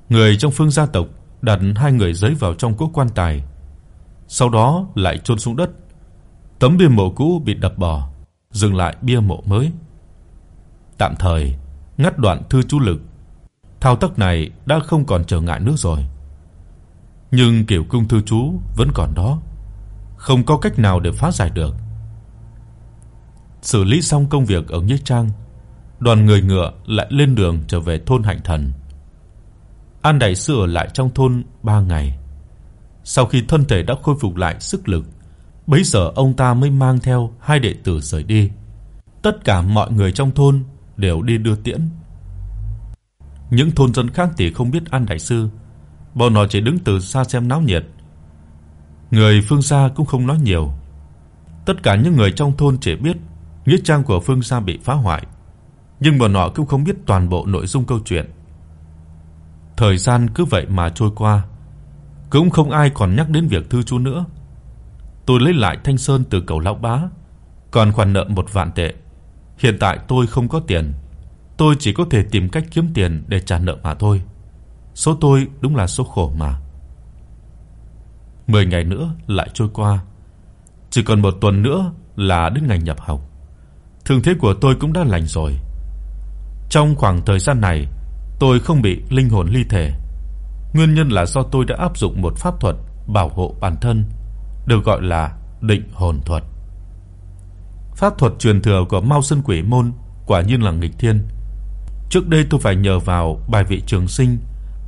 [SPEAKER 1] người trong Phương gia tộc đặt hai người giấy vào trong cỗ quan tài, sau đó lại chôn xuống đất. Tấm bia mộ cũ bị đập bỏ, dừng lại bia mộ mới. Tạm thời ngắt đoạn thư chú lực. Thao tác này đã không còn trở ngại nữa rồi. Nhưng kiểu cung thư chú vẫn còn đó, không có cách nào để phá giải được. Xử lý xong công việc ở Nghĩa Trang, đoàn người ngựa lại lên đường trở về thôn Hạnh Thần. An đại sư ở lại trong thôn 3 ngày. Sau khi thân thể đã khôi phục lại sức lực, bấy giờ ông ta mới mang theo hai đệ tử rời đi. Tất cả mọi người trong thôn đều đi đưa tiễn. Những thôn dân khác thì không biết An đại sư, bọn họ chỉ đứng từ xa xem náo nhiệt. Người phương xa cũng không nói nhiều. Tất cả những người trong thôn chỉ biết nghĩa trang của Phương xa bị phá hoại, nhưng bọn họ cũng không biết toàn bộ nội dung câu chuyện. Thời gian cứ vậy mà trôi qua, cũng không ai còn nhắc đến việc thư chú nữa. Tôi lấy lại Thanh Sơn từ cậu lão bá, còn khoản nợ một vạn tệ. Hiện tại tôi không có tiền, tôi chỉ có thể tìm cách kiếm tiền để trả nợ mà thôi. Số tôi đúng là số khổ mà. 10 ngày nữa lại trôi qua. Chỉ còn một tuần nữa là đến ngày nhập học. Thương thế của tôi cũng đã lành rồi. Trong khoảng thời gian này, tôi không bị linh hồn ly thể. Nguyên nhân là do tôi đã áp dụng một pháp thuật bảo hộ bản thân, được gọi là định hồn thuật. Pháp thuật truyền thừa của Mao Sơn Quỷ môn quả nhiên là nghịch thiên. Trước đây tôi phải nhờ vào bài vị trường sinh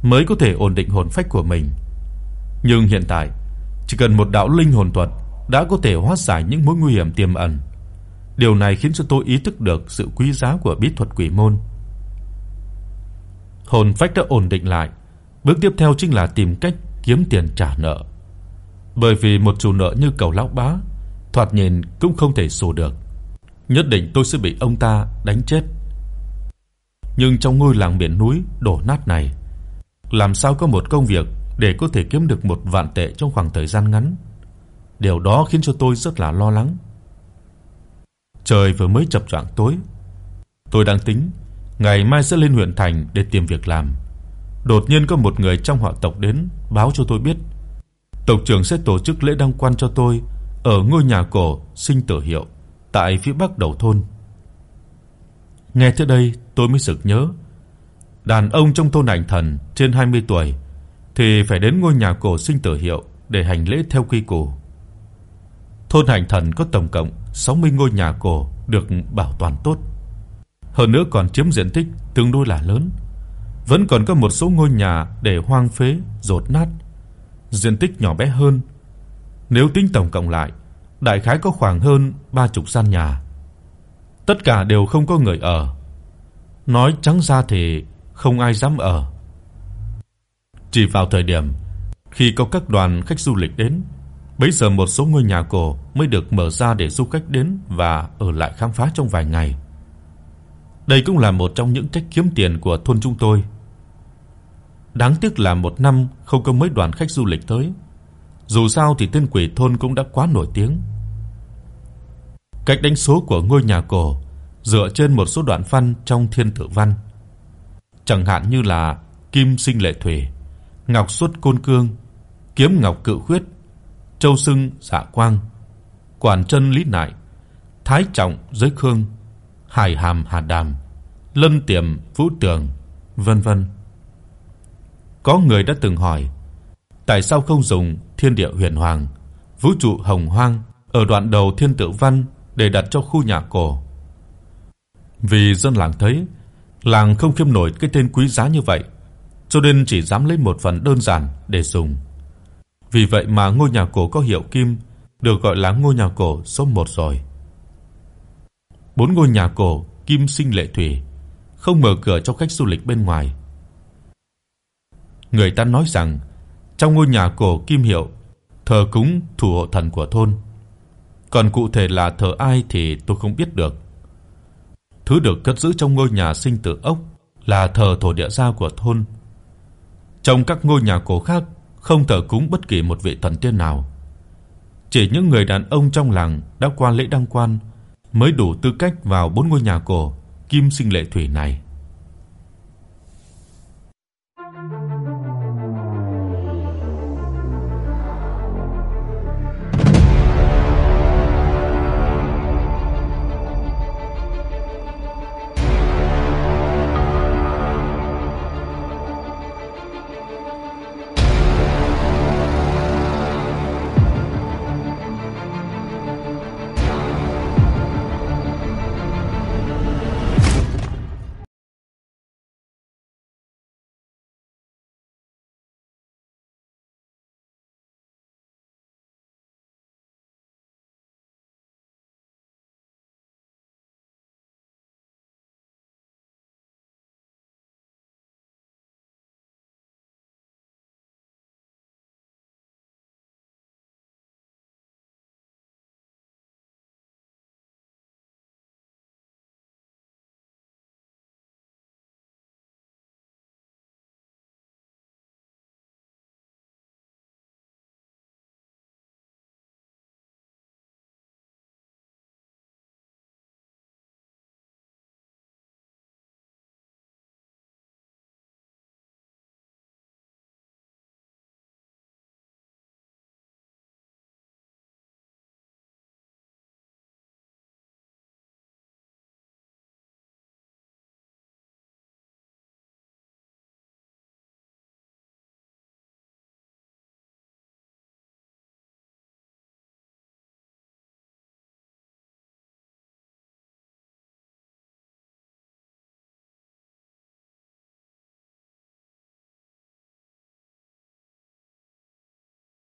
[SPEAKER 1] mới có thể ổn định hồn phách của mình. Nhưng hiện tại, chỉ cần một đạo linh hồn thuật đã có thể hóa giải những mối nguy hiểm tiềm ẩn. Điều này khiến cho tôi ý thức được sự quý giá của bí thuật quỷ môn. Hồn phách đã ổn định lại, bước tiếp theo chính là tìm cách kiếm tiền trả nợ. Bởi vì một chủ nợ như cầu lão bá, thoạt nhìn cũng không thể xù được. Nhất định tôi sẽ bị ông ta đánh chết. Nhưng trong ngôi làng biển núi đổ nát này, làm sao có một công việc để có thể kiếm được một vạn tệ trong khoảng thời gian ngắn? Điều đó khiến cho tôi rất là lo lắng. Trời vừa mới chập choạng tối, tôi đang tính ngày mai sẽ lên huyện thành để tìm việc làm. Đột nhiên có một người trong họ tộc đến báo cho tôi biết, tộc trưởng sẽ tổ chức lễ đăng quan cho tôi ở ngôi nhà cổ Sinh Tử Hiệu tại phía bắc đầu thôn. Nghe tới đây, tôi mới sực nhớ, đàn ông trong thôn Ảnh Thần trên 20 tuổi thì phải đến ngôi nhà cổ Sinh Tử Hiệu để hành lễ theo quy củ. Thôn Hành Thần có tổng cộng 60 ngôi nhà cổ được bảo toàn tốt. Hơn nữa còn chiếm diện tích tương đối là lớn. Vẫn còn có một số ngôi nhà để hoang phế, rột nát, diện tích nhỏ bé hơn. Nếu tính tổng cộng lại, đại khái có khoảng hơn 30 gian nhà. Tất cả đều không có người ở. Nói trắng ra thì không ai dám ở. Chỉ vào thời điểm khi có các đoàn khách du lịch đến, bấy giờ một số ngôi nhà cổ mới được mở ra để du khách đến và ở lại khám phá trong vài ngày. Đây cũng là một trong những cách kiếm tiền của thôn chúng tôi. Đáng tiếc là một năm không có mấy đoàn khách du lịch tới. Dù sao thì tên quỷ thôn cũng đã quá nổi tiếng. Cách đánh số của ngôi nhà cổ dựa trên một số đoạn văn trong Thiên Tử Văn. Chẳng hạn như là Kim sinh lệ thủy, Ngọc xuất côn cương, Kiếm ngọc cự khuyết, Châu sưng dạ quang, Quản chân lý nại, Thái trọng giới khương, Hải hàm hà đàm, Lân tiềm vũ tường, vân vân. Có người đã từng hỏi, tại sao không dùng thiên địa huyền hoàng, vũ trụ hồng hoang ở đoạn đầu thiên tự văn để đặt cho khu nhà cổ? Vì dân làng thấy làng không khiêm nổi cái tên quý giá như vậy, cho nên chỉ dám lấy một phần đơn giản để dùng. Vì vậy mà ngôi nhà cổ có hiệu kim được gọi là ngôi nhà cổ số 1 rồi. Bốn ngôi nhà cổ kim sinh lệ thủy, không mở cửa cho khách du lịch bên ngoài. Người ta nói rằng, trong ngôi nhà cổ kim hiệu, thờ cúng thủ hộ thần của thôn. Còn cụ thể là thờ ai thì tôi không biết được. Thứ được cất giữ trong ngôi nhà sinh tử ốc là thờ thổ địa gia của thôn. Trong các ngôi nhà cổ khác, không thờ cúng bất kỳ một vị thần tiên nào. Chỉ những người đàn ông trong làng đã qua lễ đăng quan mới đủ tư cách vào bốn ngôi nhà cổ kim sinh lệ thủy này.